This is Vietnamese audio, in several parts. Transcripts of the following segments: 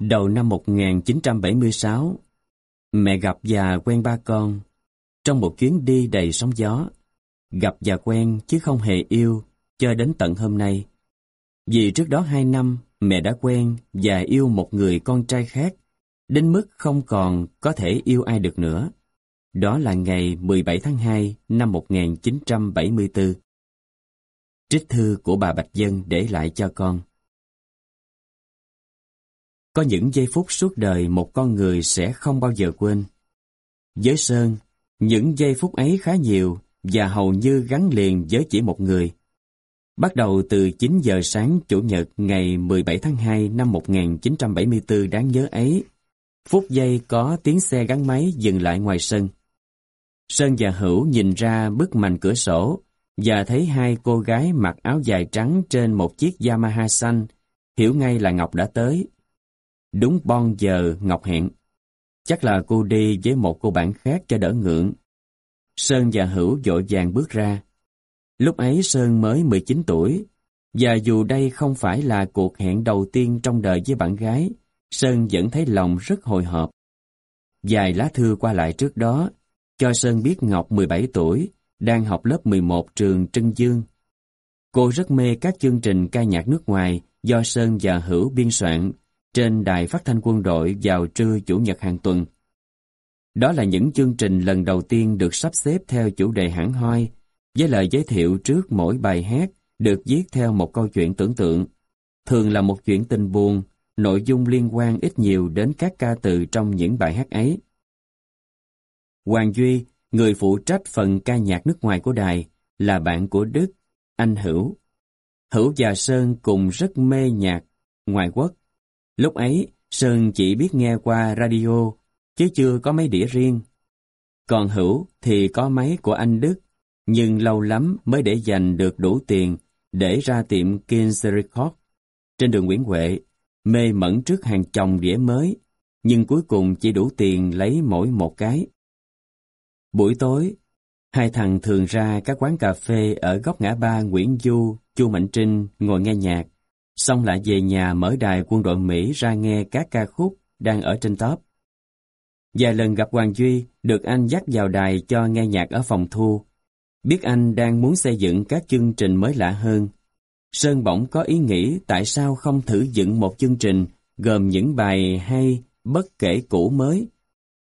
Đầu năm 1976, mẹ gặp và quen ba con trong một chuyến đi đầy sóng gió. Gặp và quen chứ không hề yêu cho đến tận hôm nay. Vì trước đó hai năm, mẹ đã quen và yêu một người con trai khác, đến mức không còn có thể yêu ai được nữa. Đó là ngày 17 tháng 2 năm 1974. Trích thư của bà Bạch Dân để lại cho con. Có những giây phút suốt đời một con người sẽ không bao giờ quên. Với Sơn, những giây phút ấy khá nhiều và hầu như gắn liền với chỉ một người. Bắt đầu từ 9 giờ sáng Chủ nhật ngày 17 tháng 2 năm 1974 đáng nhớ ấy, phút giây có tiếng xe gắn máy dừng lại ngoài sân. Sơn và Hữu nhìn ra bức mành cửa sổ và thấy hai cô gái mặc áo dài trắng trên một chiếc Yamaha xanh, hiểu ngay là Ngọc đã tới. Đúng bon giờ Ngọc hẹn. Chắc là cô đi với một cô bạn khác cho đỡ ngượng. Sơn và Hữu dội vàng bước ra. Lúc ấy Sơn mới 19 tuổi, và dù đây không phải là cuộc hẹn đầu tiên trong đời với bạn gái, Sơn vẫn thấy lòng rất hồi hộp. Vài lá thư qua lại trước đó, cho Sơn biết Ngọc 17 tuổi, đang học lớp 11 trường Trân Dương. Cô rất mê các chương trình ca nhạc nước ngoài do Sơn và Hữu biên soạn trên đài phát thanh quân đội vào trưa Chủ nhật hàng tuần. Đó là những chương trình lần đầu tiên được sắp xếp theo chủ đề hẳn hoi, với lời giới thiệu trước mỗi bài hát được viết theo một câu chuyện tưởng tượng. Thường là một chuyện tình buồn, nội dung liên quan ít nhiều đến các ca từ trong những bài hát ấy. Hoàng Duy, người phụ trách phần ca nhạc nước ngoài của đài, là bạn của Đức, anh Hữu. Hữu và Sơn cùng rất mê nhạc ngoại quốc. Lúc ấy, Sơn chỉ biết nghe qua radio, chứ chưa có máy đĩa riêng. Còn Hữu thì có máy của anh Đức, nhưng lâu lắm mới để dành được đủ tiền để ra tiệm King's Record trên đường Nguyễn Huệ, mê mẩn trước hàng chồng đĩa mới, nhưng cuối cùng chỉ đủ tiền lấy mỗi một cái. Buổi tối, hai thằng thường ra các quán cà phê ở góc ngã ba Nguyễn Du, Chu Mạnh Trinh ngồi nghe nhạc, xong lại về nhà mở đài quân đội Mỹ ra nghe các ca khúc đang ở trên top. Vài lần gặp Hoàng Duy, được anh dắt vào đài cho nghe nhạc ở phòng thu. Biết anh đang muốn xây dựng các chương trình mới lạ hơn. Sơn bỗng có ý nghĩ tại sao không thử dựng một chương trình gồm những bài hay, bất kể cũ mới,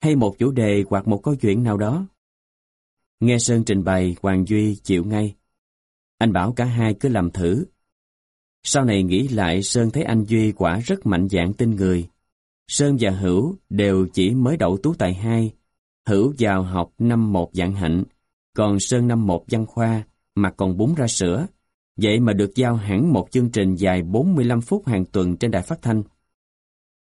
hay một chủ đề hoặc một câu chuyện nào đó. Nghe Sơn trình bày, Hoàng Duy chịu ngay. Anh bảo cả hai cứ làm thử. Sau này nghĩ lại Sơn thấy anh Duy quả rất mạnh dạng tin người. Sơn và Hữu đều chỉ mới đậu tú tài 2. Hữu vào học năm một dạng hạnh, còn Sơn năm một văn khoa, mà còn bún ra sữa. Vậy mà được giao hẳn một chương trình dài 45 phút hàng tuần trên đài phát thanh.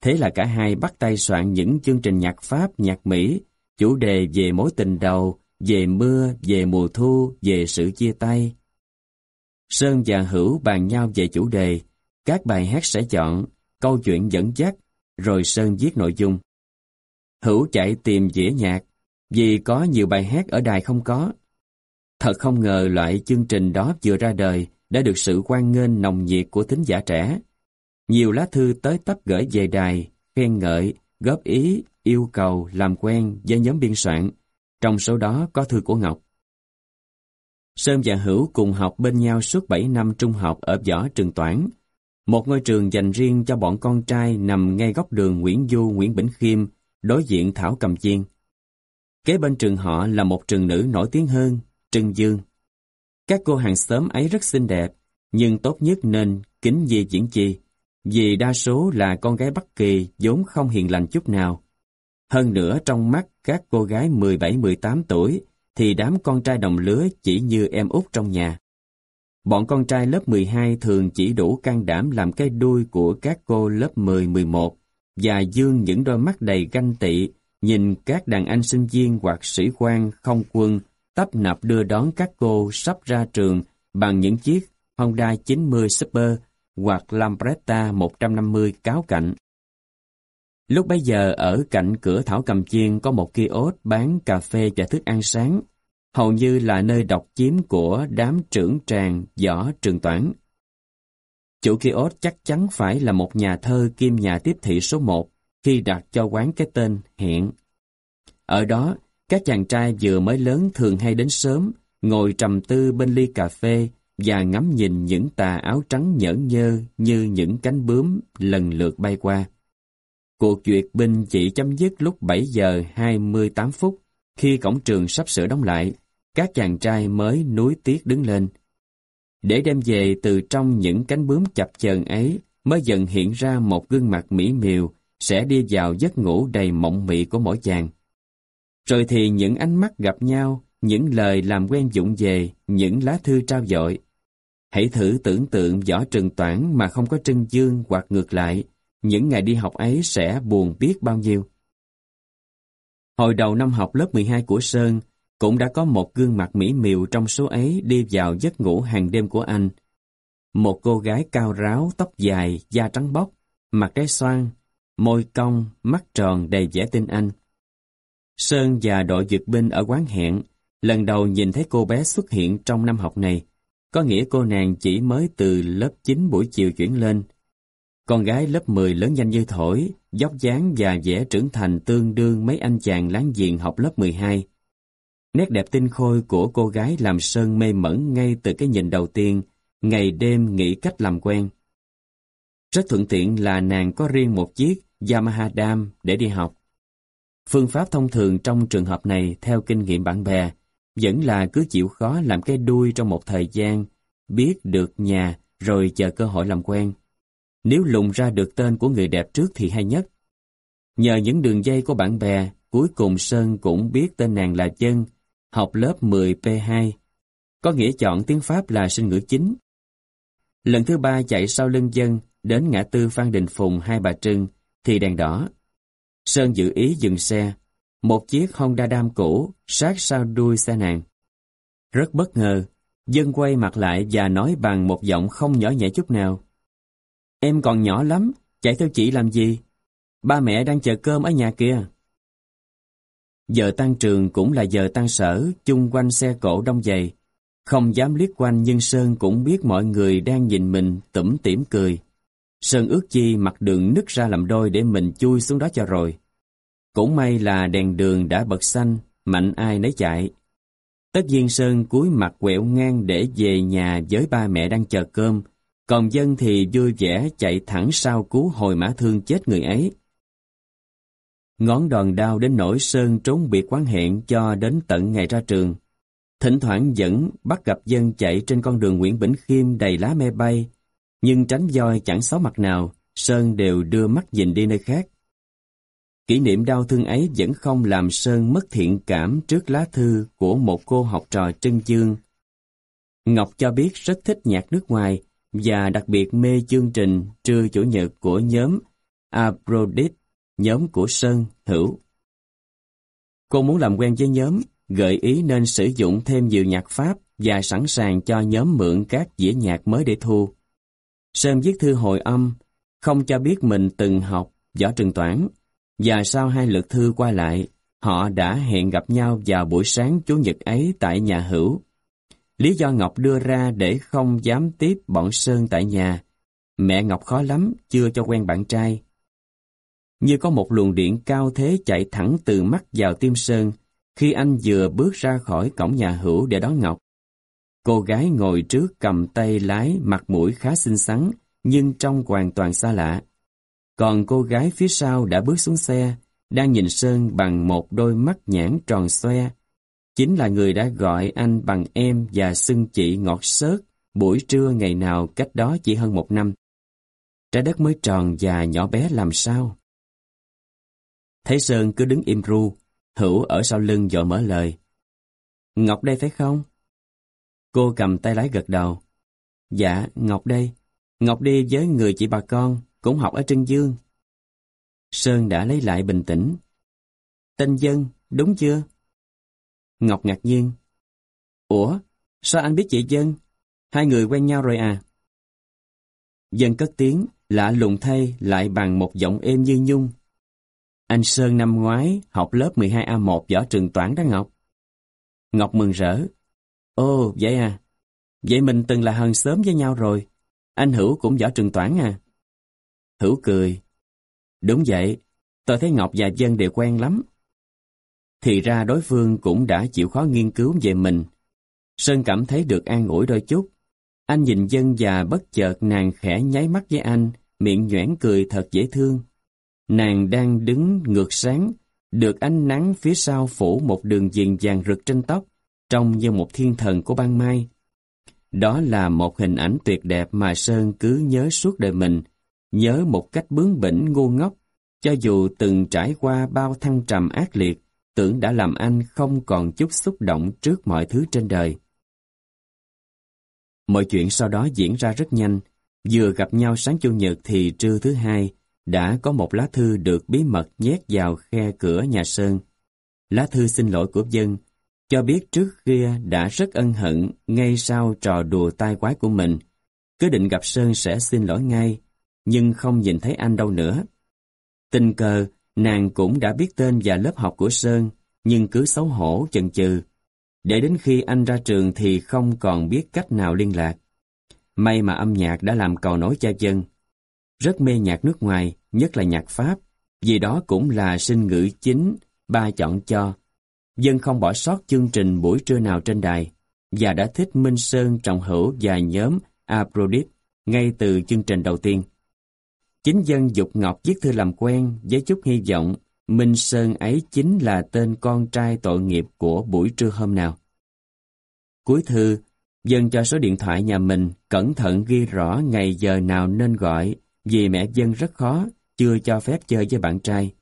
Thế là cả hai bắt tay soạn những chương trình nhạc Pháp, nhạc Mỹ, chủ đề về mối tình đầu, về mưa, về mùa thu, về sự chia tay. Sơn và Hữu bàn nhau về chủ đề, các bài hát sẽ chọn, câu chuyện dẫn dắt, rồi Sơn viết nội dung. Hữu chạy tìm dĩa nhạc, vì có nhiều bài hát ở đài không có. Thật không ngờ loại chương trình đó vừa ra đời đã được sự quan nghênh nồng nhiệt của thính giả trẻ. Nhiều lá thư tới tấp gửi về đài, khen ngợi, góp ý, yêu cầu, làm quen với nhóm biên soạn. Trong số đó có thư của Ngọc. Sơn và Hữu cùng học bên nhau suốt 7 năm trung học ở võ trường Toản, một ngôi trường dành riêng cho bọn con trai nằm ngay góc đường Nguyễn Du, Nguyễn Bỉnh Khiêm, đối diện Thảo Cầm Chiên. Kế bên trường họ là một trường nữ nổi tiếng hơn, trưng Dương. Các cô hàng xóm ấy rất xinh đẹp, nhưng tốt nhất nên kính di diễn chi, vì đa số là con gái Bắc Kỳ vốn không hiền lành chút nào. Hơn nữa trong mắt các cô gái 17-18 tuổi thì đám con trai đồng lứa chỉ như em út trong nhà. Bọn con trai lớp 12 thường chỉ đủ can đảm làm cái đuôi của các cô lớp 10-11 và dương những đôi mắt đầy ganh tị, nhìn các đàn anh sinh viên hoặc sĩ quan, không quân, tấp nập đưa đón các cô sắp ra trường bằng những chiếc Honda 90 Super hoặc Lambretta 150 cáo cạnh. Lúc bấy giờ ở cạnh cửa Thảo Cầm Chiên có một kiosk bán cà phê và thức ăn sáng hầu như là nơi độc chiếm của đám trưởng tràng võ trường toán. Chủ kiosk chắc chắn phải là một nhà thơ kim nhà tiếp thị số một khi đặt cho quán cái tên hiện Ở đó, các chàng trai vừa mới lớn thường hay đến sớm, ngồi trầm tư bên ly cà phê và ngắm nhìn những tà áo trắng nhởn nhơ như những cánh bướm lần lượt bay qua. Cuộc duyệt binh chỉ chấm dứt lúc 7 giờ 28 phút, khi cổng trường sắp sửa đóng lại, các chàng trai mới núi tiếc đứng lên. Để đem về từ trong những cánh bướm chập chờn ấy mới dần hiện ra một gương mặt mỹ miều sẽ đi vào giấc ngủ đầy mộng mị của mỗi chàng. Rồi thì những ánh mắt gặp nhau, những lời làm quen dụng về, những lá thư trao dội. Hãy thử tưởng tượng võ trừng toản mà không có trân dương hoặc ngược lại, những ngày đi học ấy sẽ buồn biết bao nhiêu. Hồi đầu năm học lớp 12 của Sơn, cũng đã có một gương mặt mỹ miều trong số ấy đi vào giấc ngủ hàng đêm của anh. Một cô gái cao ráo, tóc dài, da trắng bóc, mặt trái xoan, môi cong, mắt tròn đầy vẻ tin anh. Sơn và đội dược binh ở quán hẹn, lần đầu nhìn thấy cô bé xuất hiện trong năm học này, có nghĩa cô nàng chỉ mới từ lớp 9 buổi chiều chuyển lên. Con gái lớp 10 lớn nhanh như thổi, dốc dáng và vẻ trưởng thành tương đương mấy anh chàng láng giềng học lớp 12. Nét đẹp tinh khôi của cô gái làm Sơn mê mẩn ngay từ cái nhìn đầu tiên, ngày đêm nghĩ cách làm quen. Rất thuận tiện là nàng có riêng một chiếc Yamaha Dam để đi học. Phương pháp thông thường trong trường hợp này theo kinh nghiệm bạn bè vẫn là cứ chịu khó làm cái đuôi trong một thời gian, biết được nhà rồi chờ cơ hội làm quen. Nếu lùng ra được tên của người đẹp trước thì hay nhất. Nhờ những đường dây của bạn bè, cuối cùng Sơn cũng biết tên nàng là Chân, học lớp 10P2. Có nghĩa chọn tiếng Pháp là sinh ngữ chính. Lần thứ ba chạy sau lưng Dân đến ngã tư Phan Đình Phùng Hai Bà Trưng thì đèn đỏ. Sơn dự ý dừng xe, một chiếc Honda Đam cũ sát sau đuôi xe nàng. Rất bất ngờ, Dân quay mặt lại và nói bằng một giọng không nhỏ nhẹ chút nào. Em còn nhỏ lắm, chạy theo chị làm gì? Ba mẹ đang chờ cơm ở nhà kia. Giờ tan trường cũng là giờ tan sở, chung quanh xe cổ đông dày. Không dám liếc quanh nhưng Sơn cũng biết mọi người đang nhìn mình tủm tỉm cười. Sơn ước chi mặt đường nứt ra làm đôi để mình chui xuống đó cho rồi. Cũng may là đèn đường đã bật xanh, mạnh ai nấy chạy. Tất nhiên Sơn cúi mặt quẹo ngang để về nhà với ba mẹ đang chờ cơm, còn dân thì vui vẻ chạy thẳng sau cứu hồi mã thương chết người ấy. Ngón đòn đau đến nỗi Sơn trốn biệt quán hẹn cho đến tận ngày ra trường. Thỉnh thoảng vẫn bắt gặp dân chạy trên con đường Nguyễn Bỉnh Khiêm đầy lá me bay, nhưng tránh voi chẳng xấu mặt nào, Sơn đều đưa mắt nhìn đi nơi khác. Kỷ niệm đau thương ấy vẫn không làm Sơn mất thiện cảm trước lá thư của một cô học trò trân dương Ngọc cho biết rất thích nhạc nước ngoài và đặc biệt mê chương trình trưa chủ nhật của nhóm Aphrodite, nhóm của Sơn, Hữu. Cô muốn làm quen với nhóm, gợi ý nên sử dụng thêm nhiều nhạc Pháp và sẵn sàng cho nhóm mượn các dĩa nhạc mới để thu. Sơn viết thư hồi âm, không cho biết mình từng học võ trường toán, và sau hai lượt thư qua lại, họ đã hẹn gặp nhau vào buổi sáng Chủ nhật ấy tại nhà hữu. Lý do Ngọc đưa ra để không dám tiếp bọn Sơn tại nhà. Mẹ Ngọc khó lắm, chưa cho quen bạn trai. Như có một luồng điện cao thế chạy thẳng từ mắt vào tim Sơn khi anh vừa bước ra khỏi cổng nhà hữu để đón Ngọc. Cô gái ngồi trước cầm tay lái mặt mũi khá xinh xắn nhưng trông hoàn toàn xa lạ. Còn cô gái phía sau đã bước xuống xe, đang nhìn Sơn bằng một đôi mắt nhãn tròn xoe. Chính là người đã gọi anh bằng em và xưng chị ngọt xớt buổi trưa ngày nào cách đó chỉ hơn một năm. Trái đất mới tròn và nhỏ bé làm sao? Thấy Sơn cứ đứng im ru, Hữu ở sau lưng dội mở lời. Ngọc đây phải không? Cô cầm tay lái gật đầu. Dạ, Ngọc đây. Ngọc đi với người chị bà con, cũng học ở Trân Dương. Sơn đã lấy lại bình tĩnh. Tên Dân, đúng chưa? Ngọc ngạc nhiên. Ủa, sao anh biết chị Dân? Hai người quen nhau rồi à? Dân cất tiếng, lạ lùng thay lại bằng một giọng êm như nhung. Anh Sơn năm ngoái học lớp 12A1 võ trường toán đó Ngọc. Ngọc mừng rỡ. Ồ, vậy à? Vậy mình từng là hàng sớm với nhau rồi. anh Hữu cũng võ trường toán à? Hữu cười. Đúng vậy, tôi thấy Ngọc và Dân đều quen lắm. Thì ra đối phương cũng đã chịu khó nghiên cứu về mình. Sơn cảm thấy được an ủi đôi chút. Anh nhìn Dân và bất chợt nàng khẽ nháy mắt với anh, miệng nhoẻn cười thật dễ thương. Nàng đang đứng ngược sáng, được ánh nắng phía sau phủ một đường viền vàng rực trên tóc, trông như một thiên thần của ban mai. Đó là một hình ảnh tuyệt đẹp mà Sơn cứ nhớ suốt đời mình, nhớ một cách bướng bỉnh ngu ngốc, cho dù từng trải qua bao thăng trầm ác liệt, tưởng đã làm anh không còn chút xúc động trước mọi thứ trên đời. Mọi chuyện sau đó diễn ra rất nhanh, vừa gặp nhau sáng Chủ nhật thì trưa thứ hai, đã có một lá thư được bí mật nhét vào khe cửa nhà Sơn. Lá thư xin lỗi của dân, cho biết trước kia đã rất ân hận ngay sau trò đùa tai quái của mình. Cứ định gặp Sơn sẽ xin lỗi ngay, nhưng không nhìn thấy anh đâu nữa. Tình cờ, nàng cũng đã biết tên và lớp học của Sơn, nhưng cứ xấu hổ chần chừ. Để đến khi anh ra trường thì không còn biết cách nào liên lạc. May mà âm nhạc đã làm cầu nối cha dân. Rất mê nhạc nước ngoài, nhất là nhạc Pháp, vì đó cũng là sinh ngữ chính ba chọn cho. Dân không bỏ sót chương trình buổi trưa nào trên đài, và đã thích Minh Sơn Trọng Hữu và nhóm Aphrodite ngay từ chương trình đầu tiên. Chính dân Dục Ngọc viết thư làm quen với chút hy vọng Minh Sơn ấy chính là tên con trai tội nghiệp của buổi trưa hôm nào. Cuối thư, dân cho số điện thoại nhà mình cẩn thận ghi rõ ngày giờ nào nên gọi vì mẹ dân rất khó, chưa cho phép chơi với bạn trai.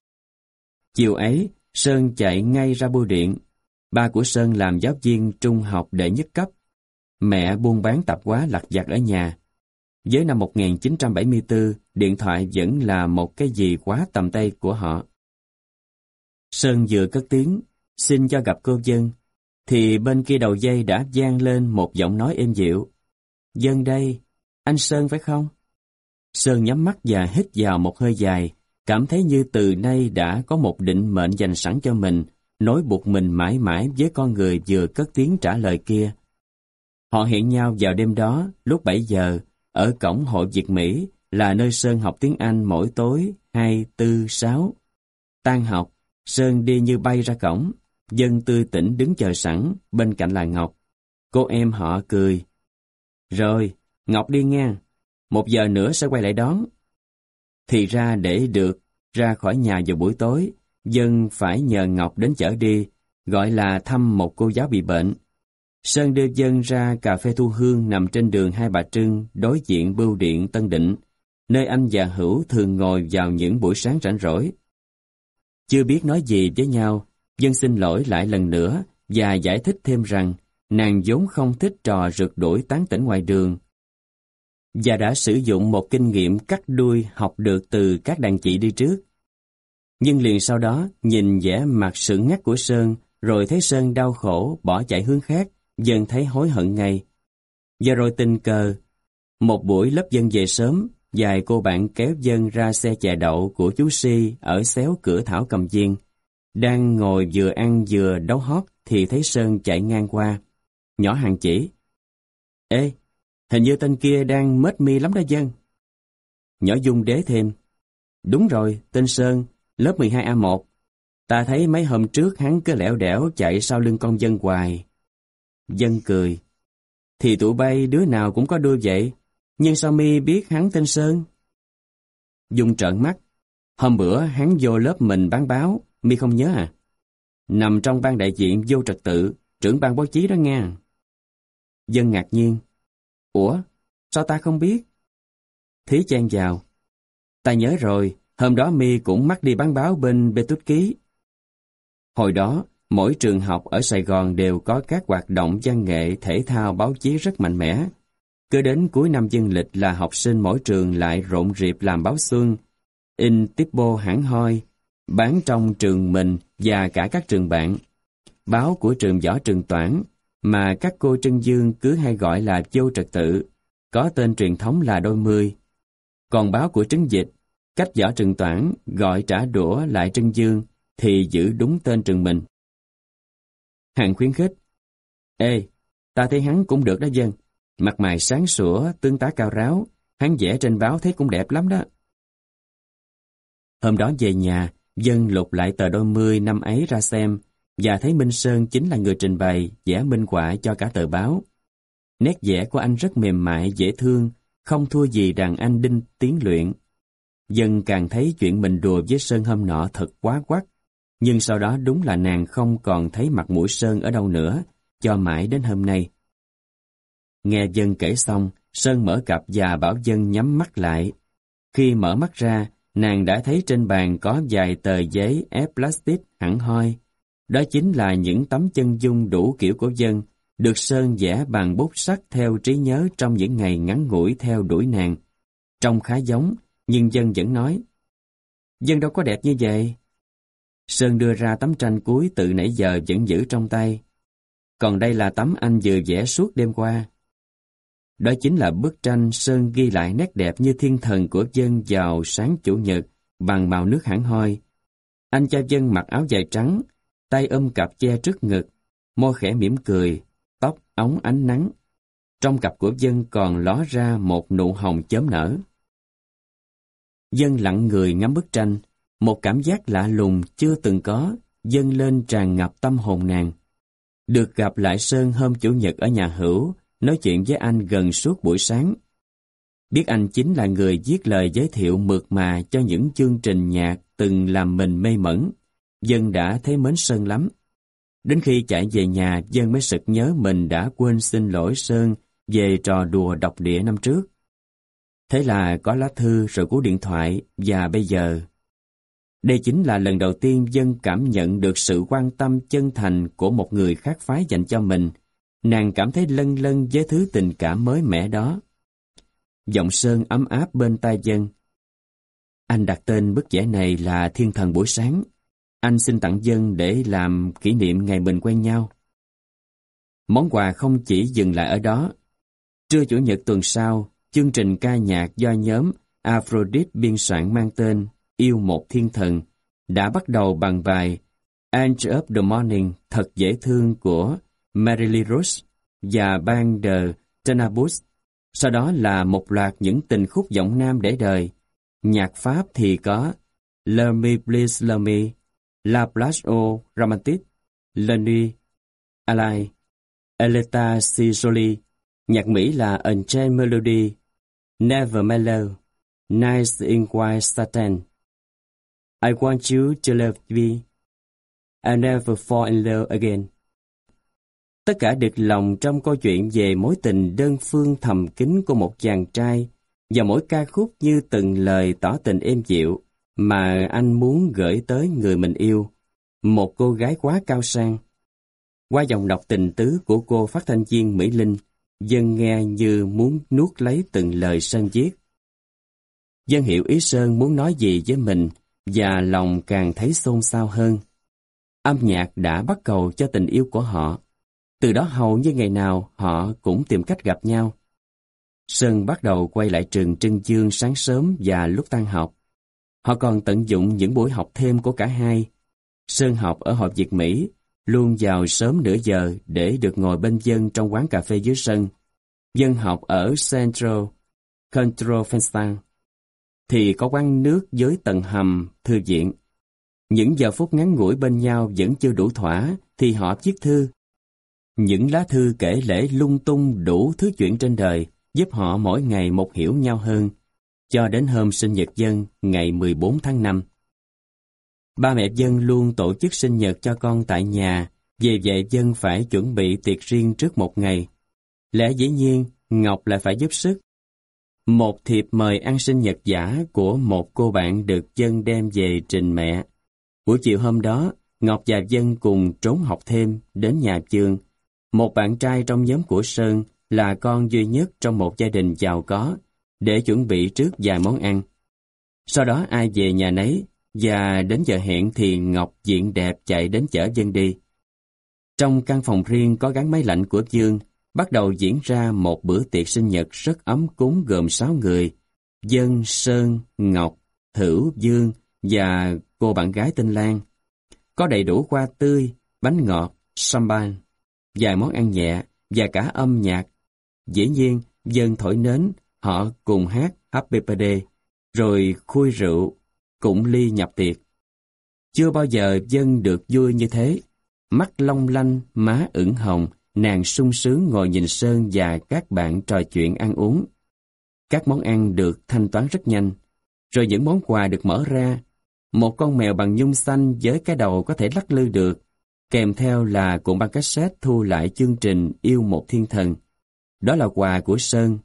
Chiều ấy, Sơn chạy ngay ra bưu điện. Ba của Sơn làm giáo viên trung học đệ nhất cấp. Mẹ buôn bán tạp hóa lặt vặt ở nhà. Với năm 1974, điện thoại vẫn là một cái gì quá tầm tay của họ. Sơn vừa cất tiếng, xin cho gặp cô dân, thì bên kia đầu dây đã vang lên một giọng nói êm dịu. Dân đây, anh Sơn phải không? Sơn nhắm mắt và hít vào một hơi dài, cảm thấy như từ nay đã có một định mệnh dành sẵn cho mình, nối buộc mình mãi mãi với con người vừa cất tiếng trả lời kia. Họ hẹn nhau vào đêm đó, lúc 7 giờ, ở cổng hội Việt Mỹ, là nơi Sơn học tiếng Anh mỗi tối 2, 4, 6. Tan học, Sơn đi như bay ra cổng, dân tươi tỉnh đứng chờ sẵn, bên cạnh là Ngọc. Cô em họ cười. Rồi, Ngọc đi nghe, một giờ nữa sẽ quay lại đón. Thì ra để được ra khỏi nhà vào buổi tối, dân phải nhờ Ngọc đến chở đi, gọi là thăm một cô giáo bị bệnh. Sơn đưa dân ra cà phê thu hương nằm trên đường Hai Bà Trưng, đối diện bưu điện Tân Định, nơi anh và Hữu thường ngồi vào những buổi sáng rảnh rỗi. Chưa biết nói gì với nhau, dân xin lỗi lại lần nữa và giải thích thêm rằng nàng vốn không thích trò rượt đuổi tán tỉnh ngoài đường và đã sử dụng một kinh nghiệm cắt đuôi học được từ các đàn chị đi trước. Nhưng liền sau đó, nhìn vẻ mặt sững ngắt của Sơn, rồi thấy Sơn đau khổ, bỏ chạy hướng khác, dần thấy hối hận ngay. Và rồi tình cờ, một buổi lớp dân về sớm, vài cô bạn kéo dân ra xe chè đậu của chú Si ở xéo cửa thảo cầm viên. Đang ngồi vừa ăn vừa đấu hót thì thấy Sơn chạy ngang qua. Nhỏ hàng chỉ. Ê, Hình như tên kia đang mết mi lắm đó dân. Nhỏ Dung đế thêm. Đúng rồi, tên Sơn, lớp 12A1. Ta thấy mấy hôm trước hắn cứ lẻo đẻo chạy sau lưng con dân hoài. Dân cười. Thì tụi bay đứa nào cũng có đôi vậy, nhưng sao mi biết hắn tên Sơn? Dung trợn mắt. Hôm bữa hắn vô lớp mình bán báo, mi không nhớ à? Nằm trong ban đại diện vô trật tự, trưởng ban báo chí đó nghe Dân ngạc nhiên. Ủa, sao ta không biết? Thí chen vào. Ta nhớ rồi, hôm đó mi cũng mắc đi bán báo bên Bê Tút Ký. Hồi đó, mỗi trường học ở Sài Gòn đều có các hoạt động văn nghệ, thể thao, báo chí rất mạnh mẽ. Cứ đến cuối năm dân lịch là học sinh mỗi trường lại rộn rịp làm báo xuân, in tiếp bô hãng hoi, bán trong trường mình và cả các trường bạn. Báo của trường võ trường toản mà các cô Trân Dương cứ hay gọi là châu trật tự, có tên truyền thống là đôi mươi. Còn báo của Trấn Dịch, cách võ trường toản gọi trả đũa lại Trân Dương thì giữ đúng tên trường mình. Hàng khuyến khích Ê, ta thấy hắn cũng được đó dân, mặt mày sáng sủa, tương tá cao ráo, hắn vẽ trên báo thấy cũng đẹp lắm đó. Hôm đó về nhà, Dân lục lại tờ đôi mươi năm ấy ra xem, và thấy Minh Sơn chính là người trình bày, vẽ minh họa cho cả tờ báo. Nét vẽ của anh rất mềm mại, dễ thương, không thua gì đàn anh đinh tiến luyện. Dân càng thấy chuyện mình đùa với Sơn hôm nọ thật quá quắc, nhưng sau đó đúng là nàng không còn thấy mặt mũi Sơn ở đâu nữa, cho mãi đến hôm nay. Nghe Dân kể xong, Sơn mở cặp và bảo Dân nhắm mắt lại. Khi mở mắt ra, nàng đã thấy trên bàn có vài tờ giấy ép plastic hẳn hoi. Đó chính là những tấm chân dung đủ kiểu của Dân, được Sơn vẽ bằng bút sắt theo trí nhớ trong những ngày ngắn ngủi theo đuổi nàng. Trông khá giống, nhưng Dân vẫn nói, Dân đâu có đẹp như vậy. Sơn đưa ra tấm tranh cuối từ nãy giờ vẫn giữ trong tay. Còn đây là tấm anh vừa vẽ suốt đêm qua. Đó chính là bức tranh Sơn ghi lại nét đẹp như thiên thần của dân vào sáng chủ nhật bằng màu nước hẳn hoi. Anh cha dân mặc áo dài trắng, tay ôm cặp che trước ngực, môi khẽ mỉm cười, tóc ống ánh nắng. Trong cặp của dân còn ló ra một nụ hồng chớm nở. Dân lặng người ngắm bức tranh, một cảm giác lạ lùng chưa từng có, dâng lên tràn ngập tâm hồn nàng. Được gặp lại Sơn hôm Chủ nhật ở nhà hữu, nói chuyện với anh gần suốt buổi sáng. Biết anh chính là người viết lời giới thiệu mượt mà cho những chương trình nhạc từng làm mình mê mẩn. Dân đã thấy mến Sơn lắm. Đến khi chạy về nhà, Dân mới sực nhớ mình đã quên xin lỗi Sơn về trò đùa độc địa năm trước. Thế là có lá thư rồi cú điện thoại và bây giờ. Đây chính là lần đầu tiên Dân cảm nhận được sự quan tâm chân thành của một người khác phái dành cho mình Nàng cảm thấy lân lân với thứ tình cảm mới mẻ đó. Giọng Sơn ấm áp bên tai dân. Anh đặt tên bức vẽ này là Thiên Thần Buổi Sáng. Anh xin tặng dân để làm kỷ niệm ngày mình quen nhau. Món quà không chỉ dừng lại ở đó. Trưa Chủ nhật tuần sau, chương trình ca nhạc do nhóm Aphrodite biên soạn mang tên Yêu một Thiên Thần đã bắt đầu bằng bài Angel of the Morning thật dễ thương của Marilyn Rose và Bang The Tenabus. Sau đó là một loạt những tình khúc giọng nam để đời. Nhạc Pháp thì có Love Me Please Love Me, La Place au Romantique, La Nuit, Alai, Eleta Si Jolie. Nhạc Mỹ là Unchained Melody, Never Mellow, Nice in White Satin. I want you to love me. I never fall in love again. Tất cả được lòng trong câu chuyện về mối tình đơn phương thầm kín của một chàng trai và mỗi ca khúc như từng lời tỏ tình êm dịu mà anh muốn gửi tới người mình yêu, một cô gái quá cao sang. Qua dòng đọc tình tứ của cô phát thanh viên Mỹ Linh, dân nghe như muốn nuốt lấy từng lời Sơn viết. Dân hiểu ý Sơn muốn nói gì với mình và lòng càng thấy xôn xao hơn. Âm nhạc đã bắt cầu cho tình yêu của họ từ đó hầu như ngày nào họ cũng tìm cách gặp nhau. Sơn bắt đầu quay lại trường Trưng Dương sáng sớm và lúc tan học. Họ còn tận dụng những buổi học thêm của cả hai. Sơn học ở Hội Việt Mỹ, luôn vào sớm nửa giờ để được ngồi bên dân trong quán cà phê dưới sân. Dân học ở Central Control Fenstein thì có quán nước dưới tầng hầm, thư viện. Những giờ phút ngắn ngủi bên nhau vẫn chưa đủ thỏa thì họ viết thư những lá thư kể lễ lung tung đủ thứ chuyện trên đời giúp họ mỗi ngày một hiểu nhau hơn, cho đến hôm sinh nhật dân ngày 14 tháng 5. Ba mẹ dân luôn tổ chức sinh nhật cho con tại nhà, về vậy dân phải chuẩn bị tiệc riêng trước một ngày. Lẽ dĩ nhiên, Ngọc lại phải giúp sức. Một thiệp mời ăn sinh nhật giả của một cô bạn được dân đem về trình mẹ. Buổi chiều hôm đó, Ngọc và Dân cùng trốn học thêm đến nhà trường một bạn trai trong nhóm của Sơn là con duy nhất trong một gia đình giàu có, để chuẩn bị trước vài món ăn. Sau đó ai về nhà nấy, và đến giờ hẹn thì Ngọc diện đẹp chạy đến chở dân đi. Trong căn phòng riêng có gắn máy lạnh của Dương, bắt đầu diễn ra một bữa tiệc sinh nhật rất ấm cúng gồm 6 người, Dân, Sơn, Ngọc, hữu Dương và cô bạn gái tên Lan. Có đầy đủ hoa tươi, bánh ngọt, champagne vài món ăn nhẹ và cả âm nhạc. Dĩ nhiên, dân thổi nến, họ cùng hát Happy Birthday, rồi khui rượu, cũng ly nhập tiệc. Chưa bao giờ dân được vui như thế. Mắt long lanh, má ửng hồng, nàng sung sướng ngồi nhìn Sơn và các bạn trò chuyện ăn uống. Các món ăn được thanh toán rất nhanh, rồi những món quà được mở ra. Một con mèo bằng nhung xanh với cái đầu có thể lắc lư được, kèm theo là cuộn băng cassette thu lại chương trình Yêu một thiên thần. Đó là quà của Sơn.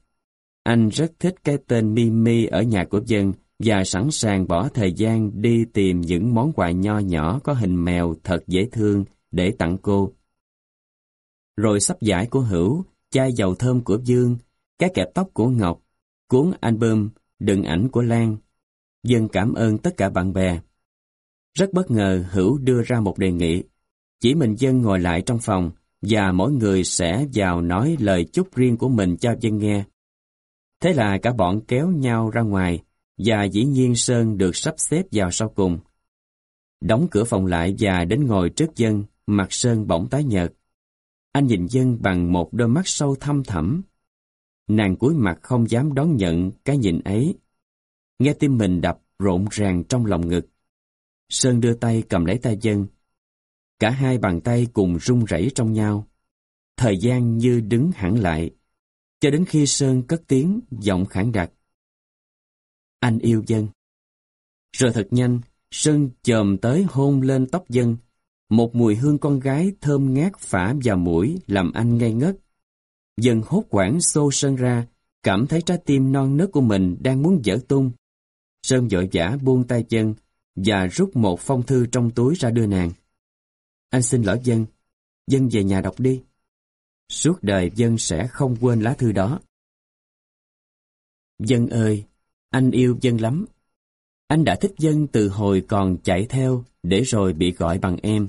Anh rất thích cái tên Mimi ở nhà của dân và sẵn sàng bỏ thời gian đi tìm những món quà nho nhỏ có hình mèo thật dễ thương để tặng cô. Rồi sắp giải của Hữu, chai dầu thơm của Dương, cái kẹp tóc của Ngọc, cuốn album, đựng ảnh của Lan. Dân cảm ơn tất cả bạn bè. Rất bất ngờ Hữu đưa ra một đề nghị. Chỉ mình Dân ngồi lại trong phòng và mỗi người sẽ vào nói lời chúc riêng của mình cho Dân nghe. Thế là cả bọn kéo nhau ra ngoài và dĩ nhiên Sơn được sắp xếp vào sau cùng. Đóng cửa phòng lại và đến ngồi trước Dân, mặt Sơn bỗng tái nhợt. Anh nhìn Dân bằng một đôi mắt sâu thăm thẳm. Nàng cúi mặt không dám đón nhận cái nhìn ấy. Nghe tim mình đập rộn ràng trong lòng ngực. Sơn đưa tay cầm lấy tay Dân. Cả hai bàn tay cùng run rẩy trong nhau. Thời gian như đứng hẳn lại. Cho đến khi Sơn cất tiếng, giọng khẳng đặc. Anh yêu Dân. Rồi thật nhanh, Sơn chồm tới hôn lên tóc Dân. Một mùi hương con gái thơm ngát phả vào mũi làm anh ngây ngất. dần hốt quảng xô Sơn ra, cảm thấy trái tim non nớt của mình đang muốn dở tung. Sơn vội vã buông tay chân và rút một phong thư trong túi ra đưa nàng. Anh xin lỗi Dân, Dân về nhà đọc đi. Suốt đời Dân sẽ không quên lá thư đó. Dân ơi, anh yêu Dân lắm. Anh đã thích Dân từ hồi còn chạy theo để rồi bị gọi bằng em.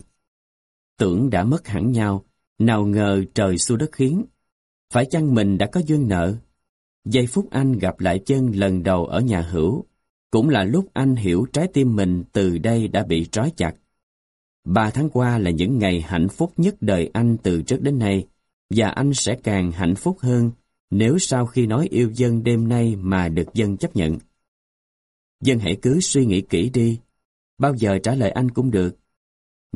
Tưởng đã mất hẳn nhau, nào ngờ trời xu đất khiến. Phải chăng mình đã có duyên nợ? Giây phút anh gặp lại chân lần đầu ở nhà hữu, cũng là lúc anh hiểu trái tim mình từ đây đã bị trói chặt. Ba tháng qua là những ngày hạnh phúc nhất đời anh từ trước đến nay, và anh sẽ càng hạnh phúc hơn nếu sau khi nói yêu dân đêm nay mà được dân chấp nhận. Dân hãy cứ suy nghĩ kỹ đi, bao giờ trả lời anh cũng được.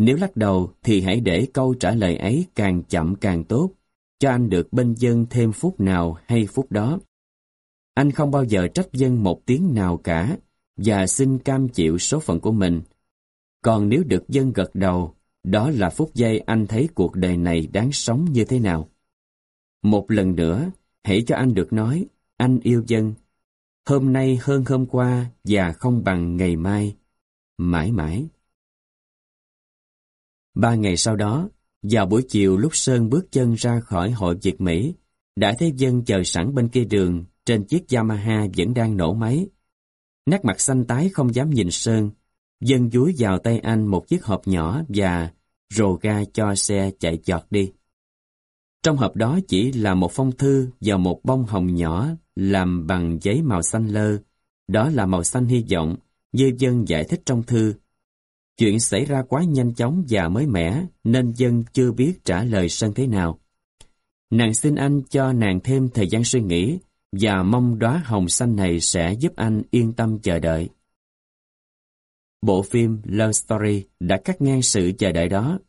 Nếu lắc đầu thì hãy để câu trả lời ấy càng chậm càng tốt, cho anh được bên dân thêm phút nào hay phút đó. Anh không bao giờ trách dân một tiếng nào cả và xin cam chịu số phận của mình. Còn nếu được dân gật đầu, đó là phút giây anh thấy cuộc đời này đáng sống như thế nào. Một lần nữa, hãy cho anh được nói, anh yêu dân. Hôm nay hơn hôm qua và không bằng ngày mai. Mãi mãi. Ba ngày sau đó, vào buổi chiều lúc Sơn bước chân ra khỏi hội Việt Mỹ, đã thấy dân chờ sẵn bên kia đường, trên chiếc Yamaha vẫn đang nổ máy. Nét mặt xanh tái không dám nhìn Sơn, dân dúi vào tay anh một chiếc hộp nhỏ và rồ ga cho xe chạy chọt đi. Trong hộp đó chỉ là một phong thư và một bông hồng nhỏ làm bằng giấy màu xanh lơ. Đó là màu xanh hy vọng, như dân giải thích trong thư. Chuyện xảy ra quá nhanh chóng và mới mẻ, nên dân chưa biết trả lời Sơn thế nào. Nàng xin anh cho nàng thêm thời gian suy nghĩ, và mong đóa hồng xanh này sẽ giúp anh yên tâm chờ đợi. Bộ phim Love Story đã cắt ngang sự chờ đợi đó.